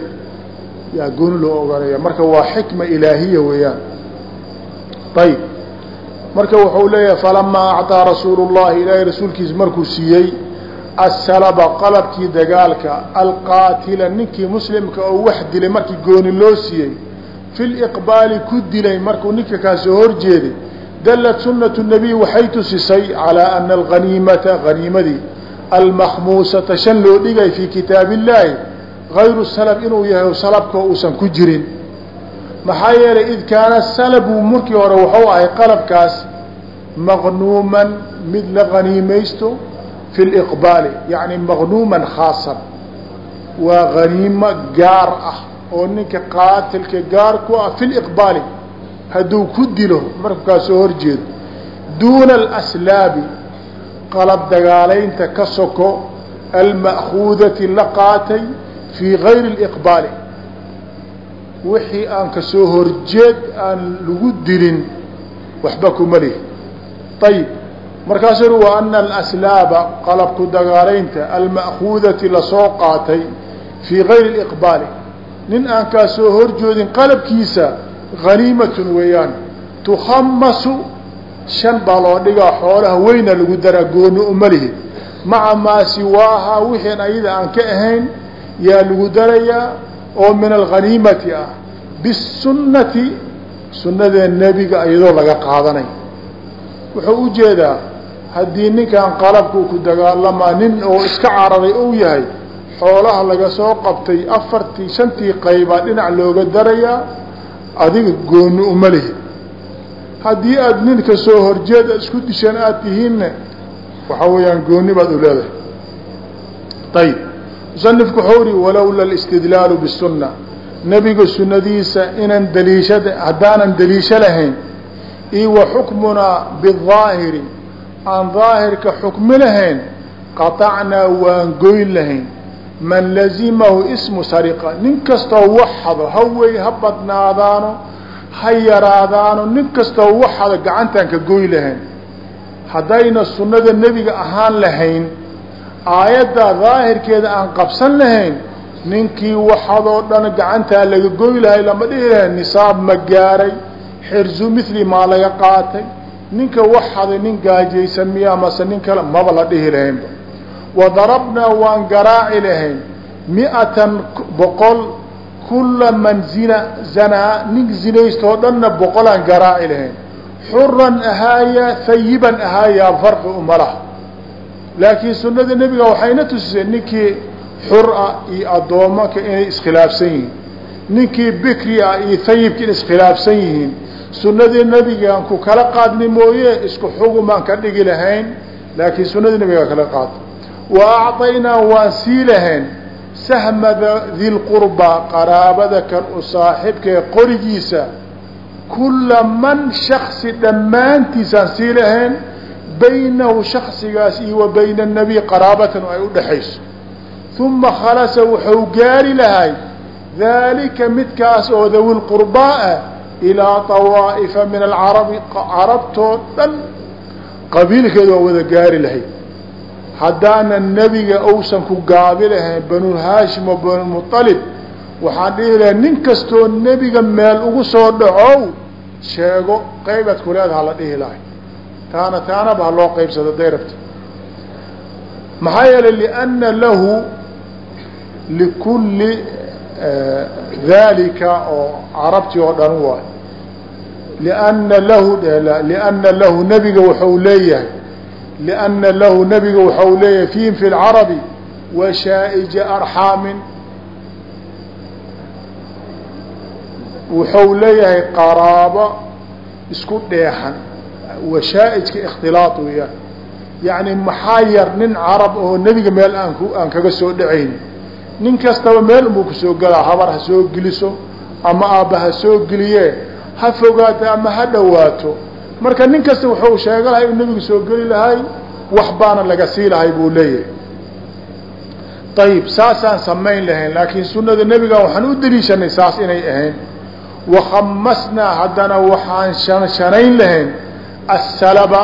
Speaker 1: yaa gooni loo ogaanaya marka waa xikma ilaahiya weeyaan. Ayib marka wuxuu leeyahay falamaa acطaa rasuulu llahi ilaahay rasuulkiisa markuu siiyey asalaba qalabkii dagaalka alqaatila ninkii muslimka oo wax dilay markii gooni loo siiyey fi liqbaali ku dilay markuu ninka kaa horjeeday dallat sunatu nabiy waxay tusisay calaa ana alganiimata ganiimadii almakhmuusata shan loo dhigay fii kitaabi illaahi gayru salab inuu yahay salabkoo uusan ku jirin. Maxaa yeelay id kaana salabu markii hore wuxuu ahay qalabkaas maqnuuman mid la ganiimaysto fi liqbaali yacni maqnuuman khaasan. Waa ganiimo gaar ah oo ninka qaatilka gaar ku ah fi liqbaali hadduu ku dilo markaa soo horjeedo duuna alaslaabi qalab dagaalaynta ka soko alma'kuudati la qaatay fii gayri اliqbaali wixii aan ka soo horjeed aan lagu dilin waxba kuma lihi. Ayib markaasuu ui wa ana alaslaaba qalabku dagaalaynta alma'kuudati la soo qaatay fii gayri اliqbaali nin aan kaa soo qalabkiisa haniimatun weeyaan tukhamasu shan baa loo dhigaa xoolaha weyna lagu daraa gooni uma lihi maca maa siwaahaa wixiin ayada aan ka ahayn yaa lagu darayaa oo min alghaniimati ah bisunnati sunnadee nebiga iyadoo laga qaadanay wuxuu u jeedaa haddii ninkan qalabku ku dagaalamaa nin oo iska cararay ou yahay xoolaha laga soo qabtay afartii shantii qaybaa dhinac looga darayaa adiga gooni uma lihi. Haddii aada ninka soo horjeed aad isku disheen aada tihiinna waxaa weeyaan gooni baad u leedahay. Ayib musanifku wuxuu uri walowla alistidlaalu bisunna nebiga sunnadiisa inaan daliishada haddaanan daliisho lahayn io wa xukmunaa bidaahiri aan daahirka xukmi lahayn qaطacnaa waan goyn lahayn man lazimahu ismu sariqa nin kastoo waxado ha wey ha badnaadaano ha yaraadaano nin kastoo waxada gacantaan ka goy lahayn. Haddayna sunnada nebiga ahaan lahayn aayaddaa daahirkeeda aan qabsan lahayn ninkii waxadoo dhan gacantaa laga goy lahay lama dhihi lahayn nisaab ma gaaray xirzu mithli maa laga qaatay. Ninka waxaday nin gaajaysan miyaa mase nin kale maba la dhihi lahaynba wadarabnaa waan garaaci lahayn mi-atan boqol kula man zina zanaa nin zinaystoo dhanna boqolaan garaaci lahayn xuran ahaayaa hayiban ahaayaa farqi umalaha laakiin sunnada nebiga waxayna tusisay ninkii xur ah iyo addoomanka inay iskhilaafsan yihiin ninkii bikri ah iyo hayibka in iskhilaafsan yihiin sunnadii nebigaan ku kala qaadni mooye isku xugumaan ka dhigi lahayn laakiin sunnadii nebigaa kala qaada wa acdaynaa waan sii laheen sahmada dilqurba qaraabada kan u saaxiibkaee qorigiisa kulla man shaksi dhammaantiisaan sii laheen baynahu shaksigaas iyo wa bayna annabiy qaraabatan ay u dhexayso uma khalasa wuxuu gaari lahay daalika midkaas oo dawi lqurbaa ah ilaa awaa'ifa min alcarabi carabtoo dhan qabiilkeeda waa wada gaari lahay haddaanan nebiga uusan ku gaabi lahayn banu haashim oo banuulmualib waxaan dhihi lahay nin kastoo nebiga meel ugu soo dhacow sheego qaybaad ku leedaha la dhihi lahay. Taana taanaba ha loo qaybsado dayrabta maxaa yeelay lianna lahu likulli eh, daalika oo carabtii oo dhan waay. Lianna lahu lianna lahu nebiga waxau leeyahay liأnna lahu nebiga waxau leeyahay fiihim fi اlcarabi washaa'ija arxaamin wuxuu leeyahay qaraabo isku dheexan washaa'ijka ikhtilaaط weeyaan yacni maxaa yar nin carab oo nebiga meel aan ku aan kaga soo dhacayn nin kastaba meel unbuu kusoo galaa habar ha soo geliso ama aabba ha soo geliye ha fogaato ama ha dhowaato marka nin kasta wuxuu sheega lahay uu nebigu soo geli lahay wax baana laga sii lahay buu leeyahay. Ayib saasaan samayn lahayn laakiin sunada nebiga waxaan u deliishanay saas inay ahayn. Wakhamasnaa haddana waxaan shanshanayn lahayn assalaba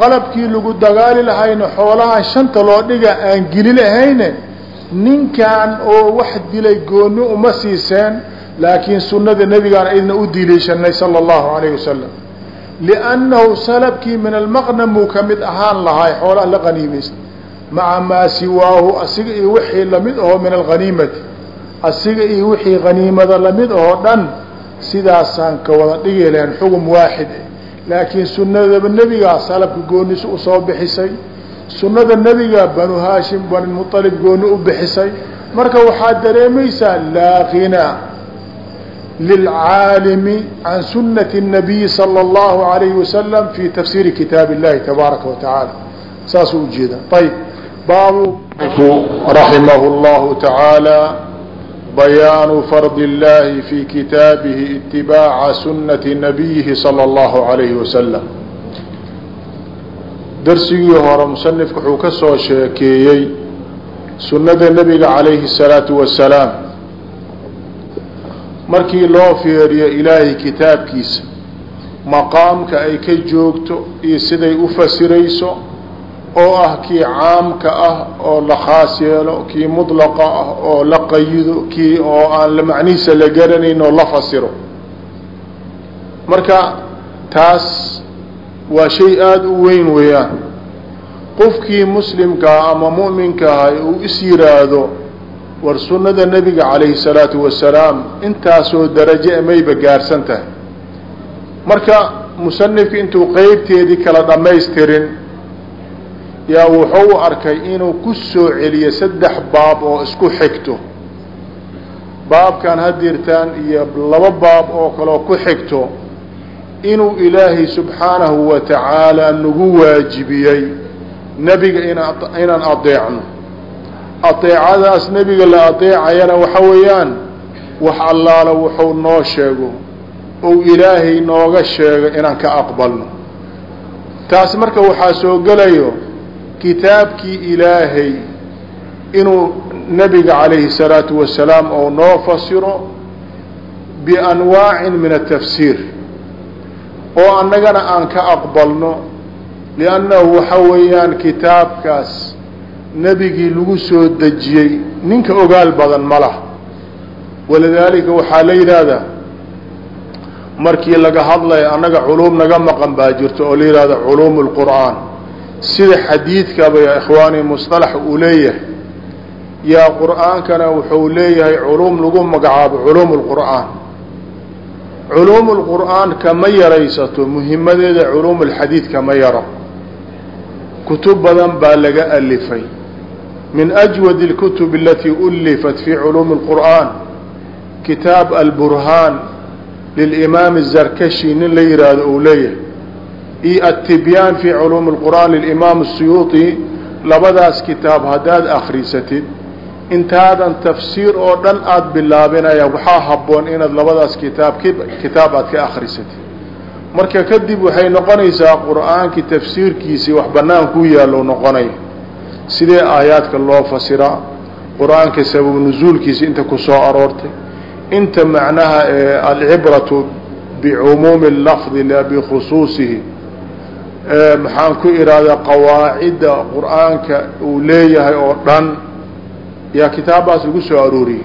Speaker 1: qalabkii lagu dagaali lahayna xoolahan shanta loo dhiga aan geli lahayne ninkan oo wax dilay gooni uma siiseen laakiin sunada nebigaan idna u deliishanay sala allahu alayh wasalam liannahu salabkii min almaqnam uu ka mid ahaan lahay xoolaha la qaniimaysta maca maa siwaahu asiga iyo wixii la mid ahoo min alghaniimati asiga iyo wixii haniimada la mid ahoo dhan sidaasaan ka wada dhigi lahayn xugum waaxid laakiin sunadaba nebigaa salabka gooniis u soo bixisay sunada nebigaa banu haashim banmualib gooni u bixisay marka waxaad dareemaysaa laa ghinaa lilcaalimi can sunati الnabiyi salى اllahu alayhi wasalam fi tafsiiri kitaab اllahi tabaaraka wa tacaala saasuu ujeeda ayb baabu raximah اllahu taعaalى bayaanu fardi اllahi fi kitaabihi itibaaca sunati nabiyihi salى اllahu alayhi wasalam darsigii hore musanifku wuxuu ka soo sheekeeyey sunnada nebiga calayhi الsalaatu wasalaam markii loo fiiriyo ilaahay kitaabkiisa maqaamka ay ka joogto iyo siday u fasirayso oo ah kii caamka ah oo la khaas yeelo kii mudlaqa ah oo la qayido kii oo aan macnihiisa la garanayn oo la fasiro. Marka taas waa shay aada u weyn weeyaan. Qofkii muslimkaa ama mu'minka ahay uu is yiraahdo war sunnada nebiga calayhi salaatu wasalaam intaasoo daraje mayba gaarsan tahay. Marka musanifka intuu qeybteedii kala dhammaystirin yaa wuxuu arkay inuu ku soo celiyo saddex baab oo isku xigto. Baabkan hadirtaan iyo laba baab oo kaleo ku xigto inuu ilaahay subxaanahu wa tacaala nagu waajibiyey nebiga inaan adeecno adeecadaas nebiga la adeecayana waxa weeyaan wax allaala wuxuu noo sheego ou ilaahay nooga sheego inaan ka aqbalno. Taas marka waxaa soo gelayo kitaabkii ilaahay inuu nebiga calayhi salaatu wasalaam ou noo fasiro bianwaacin min atafsiir oo annagana aan ka aqbalno liannahu waxa weeyaan kitaabkaas nebigii lagu soo dejiyey ninka ogaal badan ma lah walidaalika waxaa la yidhaahdaa markii laga hadlayo annaga culuum naga maqan baa jirto oo la yidhahda culuum اlqur'aan sida xadiidkaba ya ikhwaani musطalax uu leeyahay yaa qur'aankana wuxuu leeyahay culuum lagu magacaabo culuum اlqur'aan culuum اlqur'aan kama yaraysato muhimadeeda culuum اlxadiid kama yaro kutub badan baa laga alifay min أjwad اlkutub alatii ulifat fi culuum اlqur'aan kitaab alburhaan lilimaam الzarkashi nin la yihaahdo uu leeyahay iyo altibyaan fi culuum اlqur'aan lilimaam الsuyuuطi labadaas kitaab haddaad akrisatid intaadan tafsiir oo dhan aada bilaabinaya waxaa habboon inaad labadaas kitaab kitaab aad ka akrisatid marka kadib waxay noqonaysaa qur'aankii tafsiirkiisii wax banaan ku yaallo noqonaya sidee aayaadka loo fasiraa? Qur'aanka sabab nusuulkiisa inta ku soo aroortay. Inta macnaha ee alcibratu bicumuumi lafdi la bikhusuusihi maxaan ku ihahdaa qawaacidda qur'aanka uu leeyahay oo dhan. Yaa kitaabbaas lagu soo arooriyey.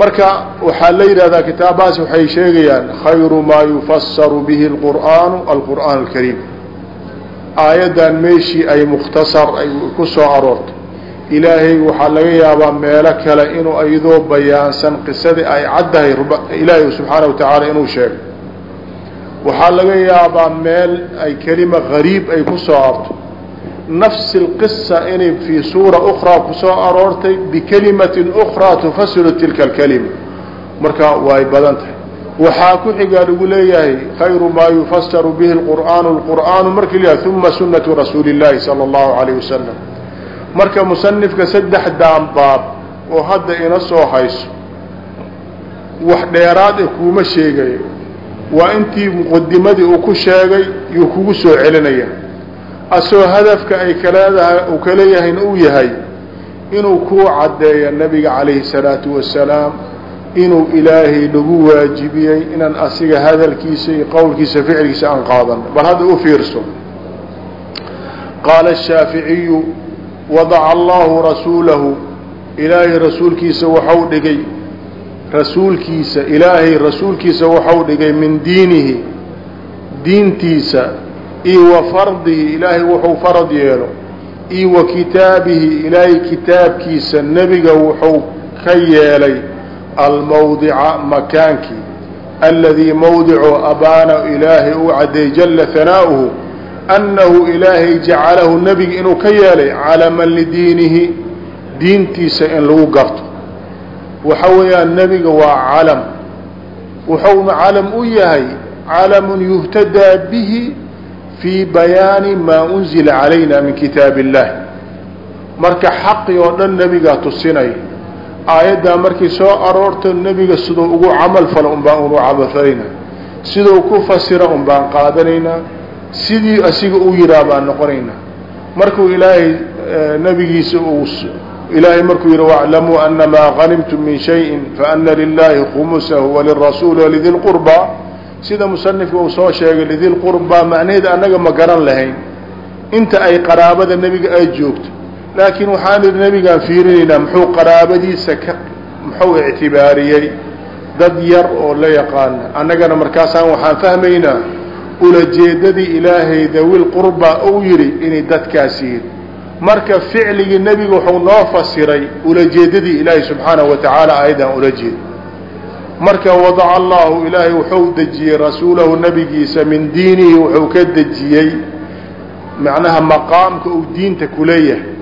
Speaker 1: Marka waxaa la yidhahdaa kitaabbaas waxay sheegayaan khayru maa yufasaru bihi اlqur'aanu alqur'aan alkariim aayaddan meeshii ay mukhtasar ay ku soo aroortay. Ilaahay waxaa laga yaabaa meelo kale inuu iyadoo bayaansan qisadii ay caddahay ilaahay subxaana wa tacaala inuu sheego waxaa laga yaabaa meel ay kelima gariib ay ku soo arto nafsi اlqisa inay fii suura ukraa ku soo aroortay bikelimatin ukraa tufasilu tilka alkelima marka way badan tahay waxaa ku xigaa lagu leeyahay khayru maa yufasaru bihi lqur'aanu lqur'aanu markii la uma sunatu rasuuli llaahi sala allahu calayh wasalam marka musanifka saddex daanbaab oo hadda ina soo hayso wax dheeraad ah kuuma sheegayo waa intii muqadimadii uu ku sheegay yuu kugu soo celinaya. Asoo hadafka ay kaleedahay uu ka leeyahayn uu yahay inuu kuu caddeeyo nabiga calayhi salaatu wasalaam inuu ilaahay nagu waajibiyey inaan asiga hadalkiisa iyo qowlkiisa ficilkiisa aan qaadan. Bal hadda u fiirso. Qaala الshaaficiyu wadaca allahu rasuulahu. Ilaahay rasuulkiisa waxau dhigay. Rasuulkiisa ilaahay rasuulkiisa waxau dhigay min diinihi diintiisa iyo wa fardihi. Ilaahay wuxuu farad yeelo. Iyo wa kitaabihi ilaahay kitaabkiisa nebiga wuxuu ka yeelay almawdica makaankii aladii mawdicu abaana ilaahay uu caddeey jala hanaa'uhu annahu ilaahay jacalahu nebiga inuu ka yeelay calaman lidiinihi diintiisa in lagu garto waxa weeyaan nebiga waa calam wuxuuna calam u yahay calamun yuhtadaa bihi fii bayaani maa unzila calayna min kitaab illahi marka xaqii oo dhan nebigaa tusinay aayaddaa markii soo aroorto nebiga siduu ugu camal falo un baan ugu camalfalayna siduu ku fasira un baan qaadanaynaa sidii asiga u yihaa baan noqonaynaa. Markuu ilaahay nabigiisa uu ilaahay markuu yihi waclamuu anamaa ganimtum min shayin faana lilahi khumusahu walirasuuli walidi lqurba sida musanifka uu soo sheegay lidi lqurba macnaheeda annaga ma garan lahayn. Inta ay qaraabada nebiga ay joogto laakiin waxaan ihi nebigaan fiirinaynaa muxuu qaraabadiisa ka muxuu ictibaariyey dad yar oo la yaqaana annagana markaasaan waxaan fahmaynaa ulajeedadii ilaahay dawil qurba uu yidhi inay dadkaas yihiin marka ficligii nebiga wuxuu noo fasiray ulajeedadii ilaahay subxaanahu wa tacaala ula jeeda marka wadaca allahu ilaahay wuxuu dejiyey rasuulahu nebigiisa min diinihi wuxuu ka dejiyey macnaha maqaamka uu diinta kuleeyahay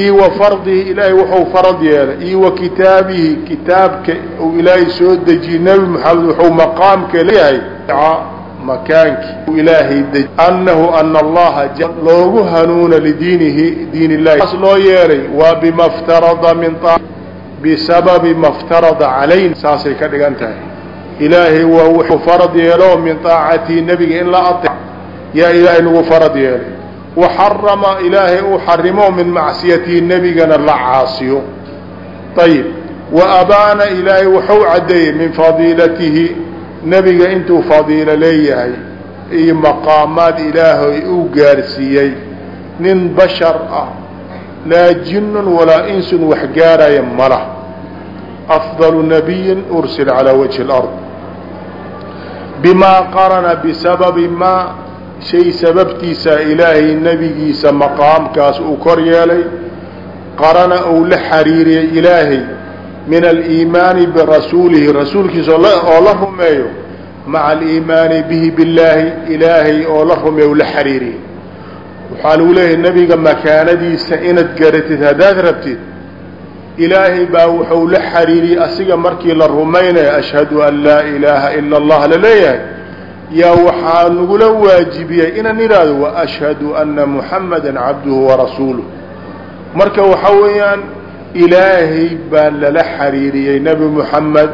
Speaker 1: iyo wa fardihi ilaahay wuxuu farad yeelay. Iyo wa kitaabihi kitaabka uu ilaahay soo dejiyey nebi maxamed wuxuu maqaamka leeyahay. Makaankii ilaahay deji annahu ana allaha loogu hanuuna lidiinihi diin illahi taas loo yeelay. Waa bima ftarada min bisababi ma ftarada calayna. Saasay ka dhigan tahay. Ilaahay waa wuxuu farad yeelo min طaacatii nebiga in la aطec yaa ilaahay nagu farad yeelay waxarama ilaahay uu xarimo min macsiyatii nebigana la caasiyo ayib wa abaana ilaahay wuxuu caddeeyey min fadiilatihi nebiga intuu fadiilo leeyahay iyo maqaamaad ilaahay uu gaarsiiyey nin bashar ah laa jinun walaa insun wax gaaraya malah afdalu nabiyin ursil calaa wajhi اlard bimaa qarana bisababi maa shay sababtiisa ilaahay nebigiisa maqaamkaas uu kor yeelay qarana uu la xariiriyey ilaahay min aliimaani birasuulihi rasuulkiisa oo la rumeeyo maca aliimaani bihi billaahi ilaahay oo la rumeeyo la xariiriyey. Waxaa lagu leeyahay nebiga makaanadiisa inaad garatid haddaad rabtid ilaahay baa wuxuu la xariiriyey asiga markii la rumaynaya ashhadu an laa ilaaha ila allah la leeyahay yaa waxaa nagula waajibiyey inaan idhaahdo waashhadu ana muxamada cabduhu warasuuluh marka waxa weeyaan ilaahay baa lala xariiriyey nebi moxamed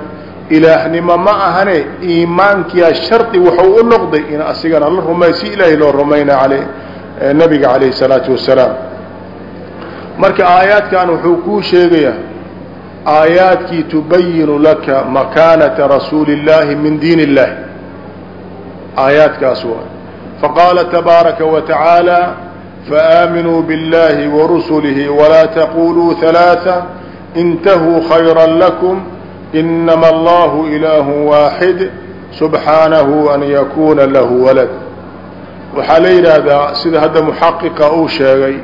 Speaker 1: ilaahnimo ma ahane iimaankiyaa shardi wuxuu u noqday in asigana la rumay si ilaahay loo rumayna nabiga calayhi salaatu wasalaam. Marka aayaadkan wuxuu kuu sheegayaa aayaadkii tubayinu laka makaanata rasuuli اllahi min diin اllahi aayaadkaas waa faqaala tabaaraka wa tacaala faaaminuu biاllahi warusulihi walaa taquluu ثalaaثa intahuu khayra lakum inama allahu ilaahu waaxid subxaanahu an yakuna lahu walad waxaa la yidhaahdaa sida hadda muxaqiqa uu sheegay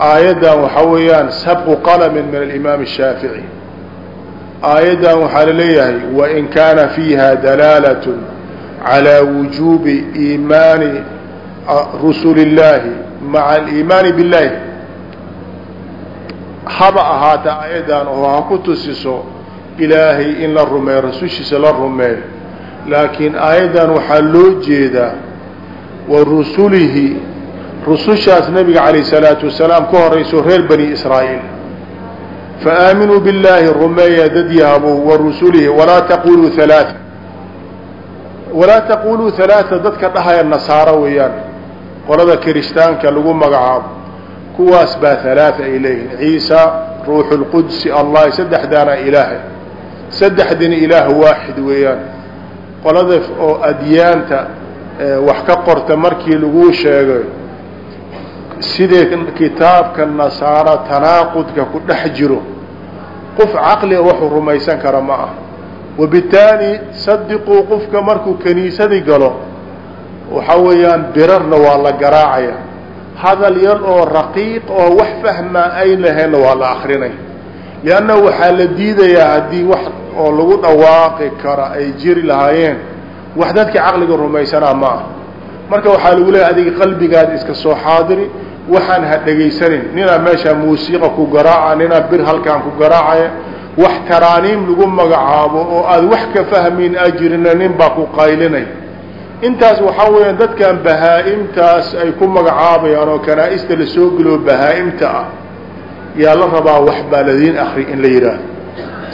Speaker 1: aayaddan waxaa weeyaan sabqu qalamin min alimaam الshaafiعي aayaddan waxaa laleeyahay wain kaana fiiha dalaalat calى wujubi iimaani rusuli اllahi maca aliimaani biاllahi haba ahaata aayaddan oo ha ku tusiso ilaahay in la rumeeyo rasushiisa la rumeeyo laakiin aayaddan waxaa loo jeedaa wa rusulihi rusushaas nabiga calayh salaatu wasalaam ka horayso reer bani israa'iil faaaminuu biاllaahi rumeeya dad yahabo wa rusulihi walaa taquluu halaaثa walaa taquluu alaaa dadka dhahaya nasaaro weeyaan. Qolada kiristaanka lagu magacaabo kuwaas baa alaaa ay leeyihiin. Ciisa ruuxu lqudsi allah saddexdaana ilaahay. Saddexdina ilaah waaxid weeyaan. Qolada oo adyaanta wax ka qorta markii lagu sheegay sidee kitaabka nasaaro tanaaqudka ku dhex jiro? Qof caqliga waxuu rumaysan kara ma ah wabitaali sadiquu qofka markuu kaniisadii galo waxa weeyaan birarna waa la garaacaya hadal yar oo raqiiq oo wax fahmaa ay lahaynna waa la akrinay lianna waxaa la diidayaa haddii wax oo lagu dhawaaqi kara ay jiri lahaayeen wax dadka caqliga rumaysanaa ma ah marka waxaa lagu leeyahy adiga qalbigaada iska soo xaadiri waxaan ha dhegaysanin ninaa meeshaa muusiiqa ku garaaca ninaa bir halkaan ku garaacaya wax taraaniim lagu magacaabo oo aad wax ka fahmayn aa jirina nin baa ku qaylinay. Intaas waxaa weeyaan dadkan bahaa-imtaas ay ku magacaabayaan oo kanaa-ista la soo geloo bahaa-imta ah yaa la rabaa wax baa ladiin akri in la yidhaahdo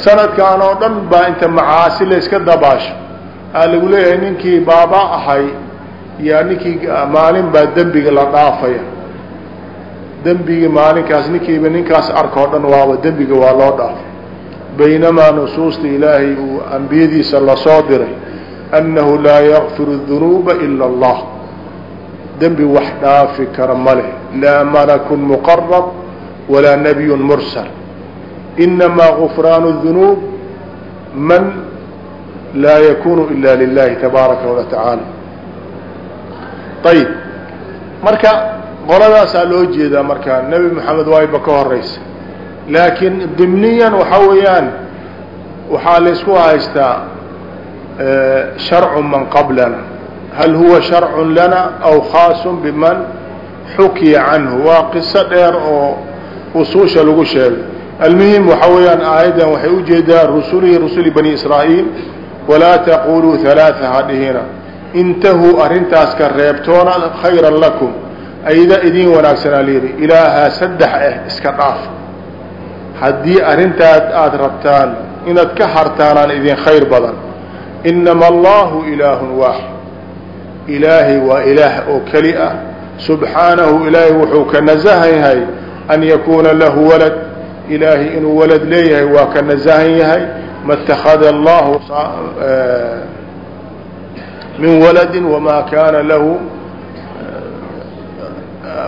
Speaker 1: sanadkan oo dhan baa inta macaasi layska dabaasho. Aa lagu leeyahay ninkii baaba ahay yaa ninkii maalin baa dembiga la dhaafaya. Dembigii maalinkaas ninkiiba ninkaas arkoo dhan waaba dembiga waa loo dhaafay baynamaa nusuusta ilaahay uu ambiyadiisa la soo diray annahu laa yakfiru dunuuba ila allah. Dembi wax dhaafi kara ma leh. Laa malakun muqarab walaa nabiyun mursal. Inamaa gufraanu dunuub. Man laa yakunu ila lilahi tabaaraka wa tacaala ayib marka qoladaasaa loo jeedaa marka nebi moxamed waayba ka horeysa laakiin dimniyan waxaa weeyaan waxaa laysku haystaa sharcu man qablana hal huwa sharcu lana aw khaasun biman xukiya canhu? Waa qiso dheer oo usuusha lagu sheegay. Almuhim waxaa weeyaan aayaddan waxay u jeedaa rusulihi rusuli bani israa'iil walaa taquluu halaaa hadhihina intahuu arrintaas ka reebtoona khayran lakum. Ayda idiin wanaagsanaa layidhi ilaahaa saddex ah iska dhaaf haddii arrintaad aada rabtaan inaad ka hartaanaan idin khayr badan inama allahu ilaahun waaxid. Ilaahay waa ilaah oo keli ah. Subxaanahu ilaahay wuxuu ka nasahan yahay an yakuuna lahu walad. Ilaahay inuu walad leeyahay waa ka nasahan yahay. Ma اtakada allahu min waladi wama kaana lahu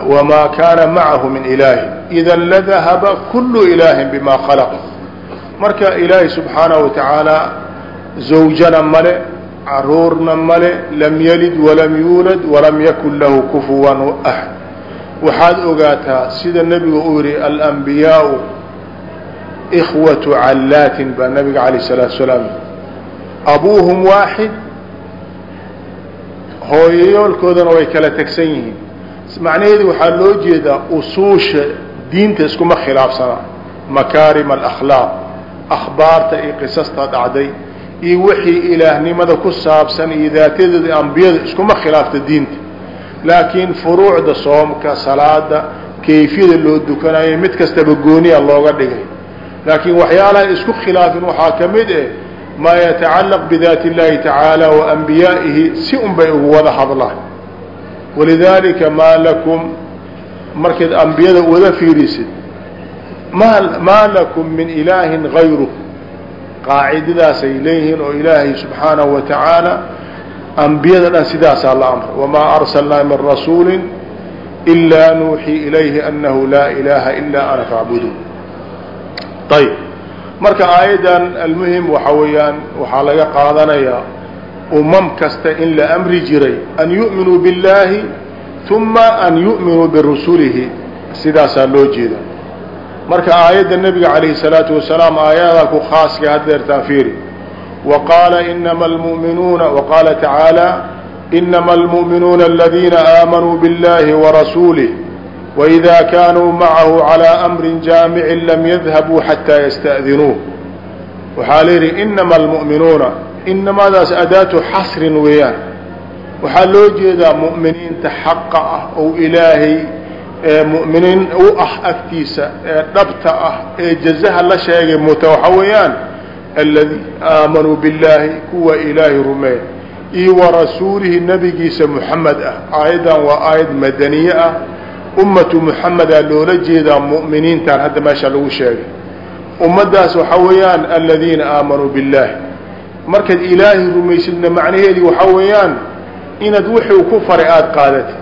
Speaker 1: wma kaana macahu min ilaahi ida ladahaba kulu ilaahin bimaa khalaq marka ilaahay subxaanah watacaala zawjana male caruurna male lam yalid walam yuulad walam yakun lahu kufuwan axad waxaad ogaataa sida nebigu uu yidhi alanbiyaau ikhwatu callaatin baa nabiga calayh salaatu salaam abuuhum waaxid hooyayoolkoodana way kala tegsan yihiin macnaheedu waxaa loo jeedaa usuusha diinta iskuma khilaafsana. Makaarim alakhlaaq. Akhbaarta iyo qisasta dhacday iyo wixii ilaahnimada ku saabsan iyo daatadeeda ambiyada iskuma khilaafta diinta. Laakiin furuucda soomka salaada kayfiyada loo dukanayo mid kastaba gooniya looga dhigay. Laakiin waxyaalaha isku khilaafin waxaa ka mid eh maa yatacallaq bidaati اllahi tacaala wa ambiyaa'ihi si un bay ugu wada hadlaan. Walidaalika maa lakum markaad ambiyada wada fiirisid ma maa lakum min ilaahin gayru qaacidadaasay leeyihiin oo ilaahay subxaanahu wa tacaala ambiyada dhan sidaasaa la amray. Wamaa arsalnaa min rasuuli ilaa nuuxii ilayhi anahu laa ilaaha ilaa ana facbuduun ayb marka aayaddan almuhim waxa weeyaan waxaa laga qaadanayaa umam kasta in la amri jiray an yu'minuu biاllaahi uma an yu'minuu birusulihi sidaasaa loo jeeda marka aayadda nebiga calayhi الsalaatu wasalaam aayadaa ku khaaska haddeertaan fiiri waqaala inama almu'minuuna waqaala tacaala inama almu'minuuna aladiina aamanuu biاllahi warasuulih وإذا كانوا معه على أمر جامع لم يذهبوا حتى يستأذنوه waxaa la yidhi إنما المؤمiنuuنa inamadaas أdاaة xasrin weeyaan waxaa loo jeedaa mu'miniinta xaqa ah oo ilaahay muminiin u ah agtiisa ee dhabta ah ee jazaha la sheegay muta waxaa weeyaan aladi aamanuu billaahi kuwa ilaahay rumeey iyo wa rasuulihi nabigiisa muxamed ah. Aayaddan waa aayad madaniye ah. Ummatu muxamedaa loola jeedaa mu'miniintan hadda meesha lagu sheegay. Ummaddaas waxaa weeyaan aladiina aamanuu billaahi. Markaad ilaahay rumaysidna macnaheedii waxaa weeyaan inaad wuxuu ku faray aada qaadatid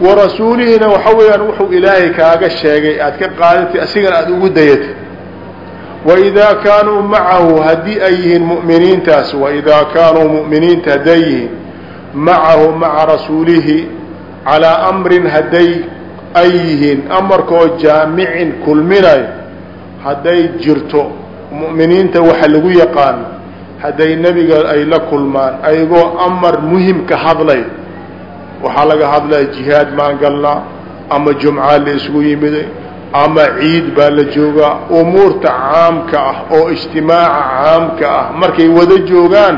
Speaker 1: warasuulihina waxaa weeyaan wuxuu ilaahay kaaga sheegay aad ka qaadatid asigana aada ugu dayatid waidaa kaanuu macahu haddii ay yihiin mu'miniintaas waidaa kaanuu mu'miniinta hadday yihiin macahu maca rasuulihi calaa amrin hadday ay yihiin amarkoo jaamicin kulminayo hadday jirto mu'miniinta waxa lagu yaqaano hadday nebiga ay la kulmaan ayagoo amar muhiim ka hadlay waxaa laga hadlaya jihaad maan galnaa ama jumcaa la isugu yimiday ama ciid baa la joogaa umuurta caamka ah oo ijtimaaca caamka ah markay wada joogaan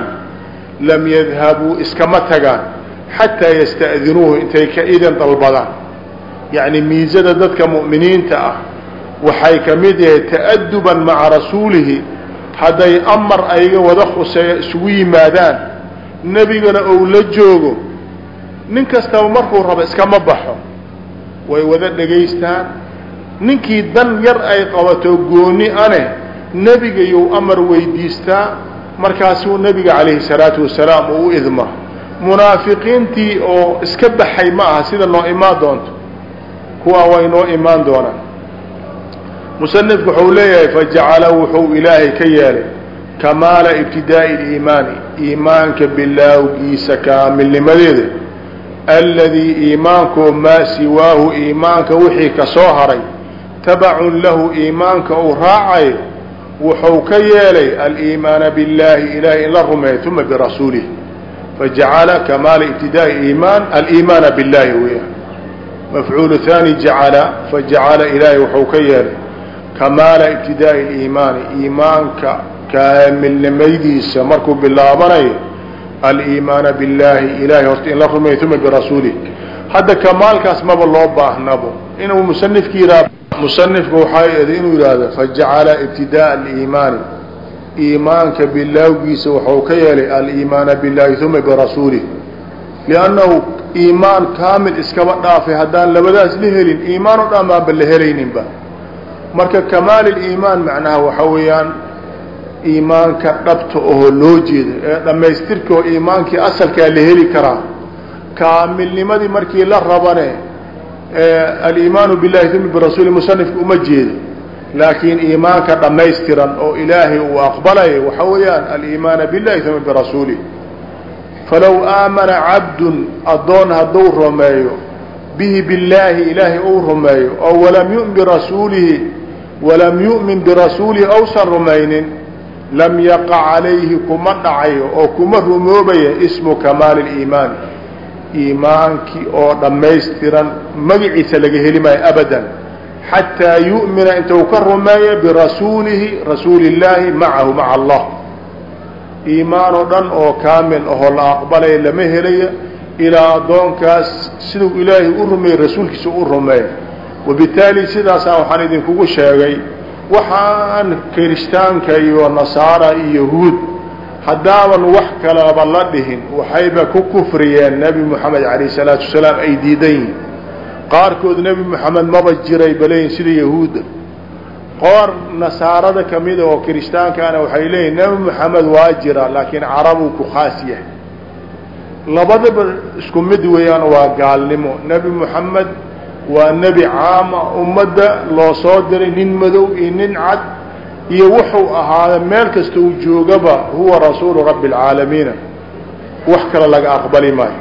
Speaker 1: lam yadhabuu iskama tagaan xataa yasta'dinuuhu intay ka idan dalbadaan. Yacni miisada dadka mu'miniinta ah waxay ka mid yahay ta'aduban maca rasuulihi hadday amar ayga wada khuseeya isugu yimaadaan nebigana ou la joogo nin kastaba markuu rabo iskama baxo. Way wada dhegaystaan. Ninkii dan yar ay qabato gooni ane nebigayuu amar weydiistaa. Markaasuu nebiga calayhi salaatu wasalaam uu u idma munaafiqiintii oo iska baxay ma aha sida noo imaan doonto. Kuwaa way noo imaan doonaan musanifku wuxuu leeyahay fajacala wuxuu ilaahay ka yeelay kamaala ibtidaa'i liimaani iimaanka bilaawgiisa kaamilnimadeeda aladii iimaankoo maa siwaahu iimaanka wixii ka soo haray tabacun lahu iimaanka uu raacayo wuxuu ka yeelay aliimaana biاllaahi ilahay in la rumeeyo uma birasuulih fajacala kamaala ibtidaa'i iimaan aliimaana biاllahi weya mafcuulu haani jacala fajacala ilaahay wuxuu ka yeelay kamaala ibtidaai liimaani iimaanka kaamilnimadiisa markuu bilaabanayo aliimaana billaahi ilahay horta in la rumeeyo uma birasuulih hadda kamaalkaas maba loo baahnabo. Inuu musanifka yiraa musanifka waxay inuu yidhaahdo fajacala ibtidaaa aliimaani. Iimaanka bilawgiisa waxuu ka yeelay aliimaana billaahi uma birasuulih liannahu iimaan kaamil iskaba dhaafay haddaan labadaas la helin iimaan o dhan baanba la helayninba marka kamaal اliimaan macnaha waxaa weeyaan iimaanka dhabta oo loo jeeda ee dhammaystirka oo iimaankii asalkaa la heli karaa kaamilnimadii markii la rabane aliimaanu billahi uma birasuuli musanifka uma jeeda laakiin iimaanka dhammaystiran oo ilaahay uu aqbalayo waxa weeyaan aliimaana billahi uma birasuulih falow aamana cabdun addoon hadduu rumeeyo bihi billaahi ilaahay uu rumeeyo oo walam yu'min birasuulihi walam yu'min birasuulihi ousan rumaynin lam yaqa calayhi kuma dhacayo oo kuma rumoobaya ismu kamaali اliimaani iimaankii oo dhammaystiran magaciisa laga heli maayo abadan. Xataa yu'mina intuu ka rumeeyo birasuulihi rasuuli اllaahi macahu maca allah. Iimaan oo dhan oo kaamil ahoo la aqbalaya lama helaya ilaa addoonkaas siduu ilaahay u rumeeyey rasuulkiisa u rumeeyo wabitaali sidaasaan waxaan idinkugu sheegay waxaan kirishtaanka iyo nasaara iyo yahuud haddaaban wax kalaba la dhihin waxayba ku kufriyeen nebi moxamed calayh salaatu wasalaam ay diidan yihiin qaarkood nebi moxamed maba jiray baleyin sida yahuudda qoor nasaarada kamida oo kirishtaankaana waxay leeyihiin nebi moxamed waa jira laakiin carabuu ku khaas yahay. Labadaba isku mid weeyaan waa gaalnimo. Nebi moxamed waa nebi caama ummadda loo soo diray nin madow iyo nin cad iyo wuxuu ahaada meel kasta uu joogaba huwa rasuulu rabbi اlcaalamiina wax kale laga aqbali maayo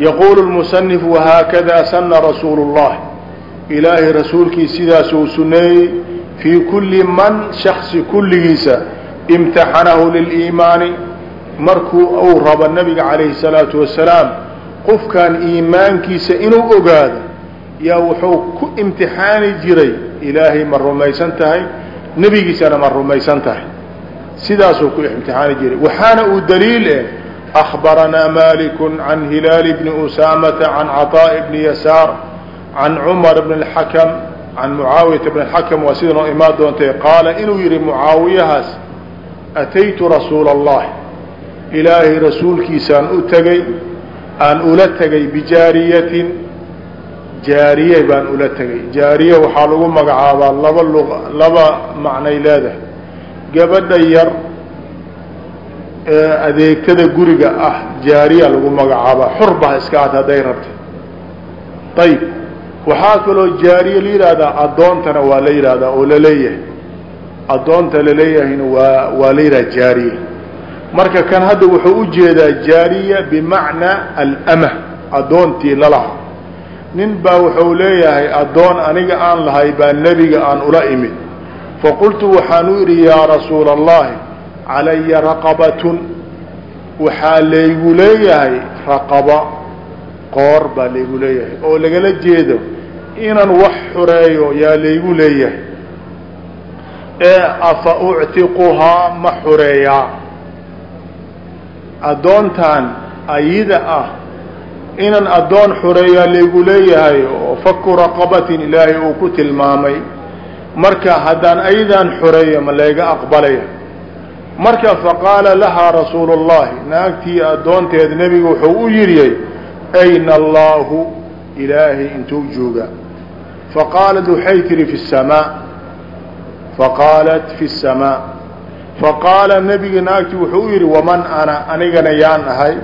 Speaker 1: yaquulu lmusanif wahaakada sana rasuulu اllahi ilaahay rasuulkii sidaasuu suneeyey fii kulli man shaksi kulligiisa imtaxanahu liliimaani markuu uu rabo nabiga calayhi الsalaatu wasalaam qofkan iimaankiisa inuu ogaado yaa wuxuu ku imtixaani jiray ilaahay ma rumaysan tahay nebigiisana ma rumaysan tahay sidaasuu ku imtixaani jiray waxaana uu daliil eh أخبرنا مالك عن هلال بن أسامة عن عطاء بن يسار can cumar bn اxakm can mucaawiyata bn اxakm waa sida noo imaan doontay qaala inuu yihi mucaawiyahaas ataytu rasuula اllahi ilaahay rasuulkiisaan u tegey aan ula tegay bijaariyatin jaariye baan ula tegay. Jaariye waxaa lagu magacaabaa laba luq laba macnay leedahay. Gabadha yar ee adeegtada guriga ah jaariya lagu magacaabaa. Xurbaha iska ad hadday rabta ayib waxaa kaloo jaariye la yidhaahdaa addoontana waa la yidhaahdaa oo la leeyahay addoonta laleeyahayna waa waa la yidhaha jaariye marka kan hadda wuxuu u jeedaa jaariya bimacnaa alama addoontii lalaha nin baa wuxuu leeyahay addoon aniga aan lahay baa nebiga aan ula imid. Faqultu waxaan u idhi yaa rasuula allahi calaya raqabatun. Waxaa laygu leeyahay raqaba qoor baa laygu leeyahay. Oo lagala jeedo inaan wax xureeyo yaa laygu leeyahay. Ee afa uctiquhaa ma xureeyaa addoontan ayida ah inan addoon xureeyaa laygu leeyahay oo faku raqabatin ilaahay uu ku tilmaamay. Marka haddaan ayadaan xoreeya ma layga aqbalaya. Marka faqaala lahaa rasuulu ullahi naagtii addoonteed nebigu wuxuu u yidhi ayna allaahu ilaahay intuu jooga? Faqaalat waxay tihi fi samaa faqaalat fi samaa faqaala nebiga naagtii wuxuu u yidhi waman ana? Anigana yaan ahay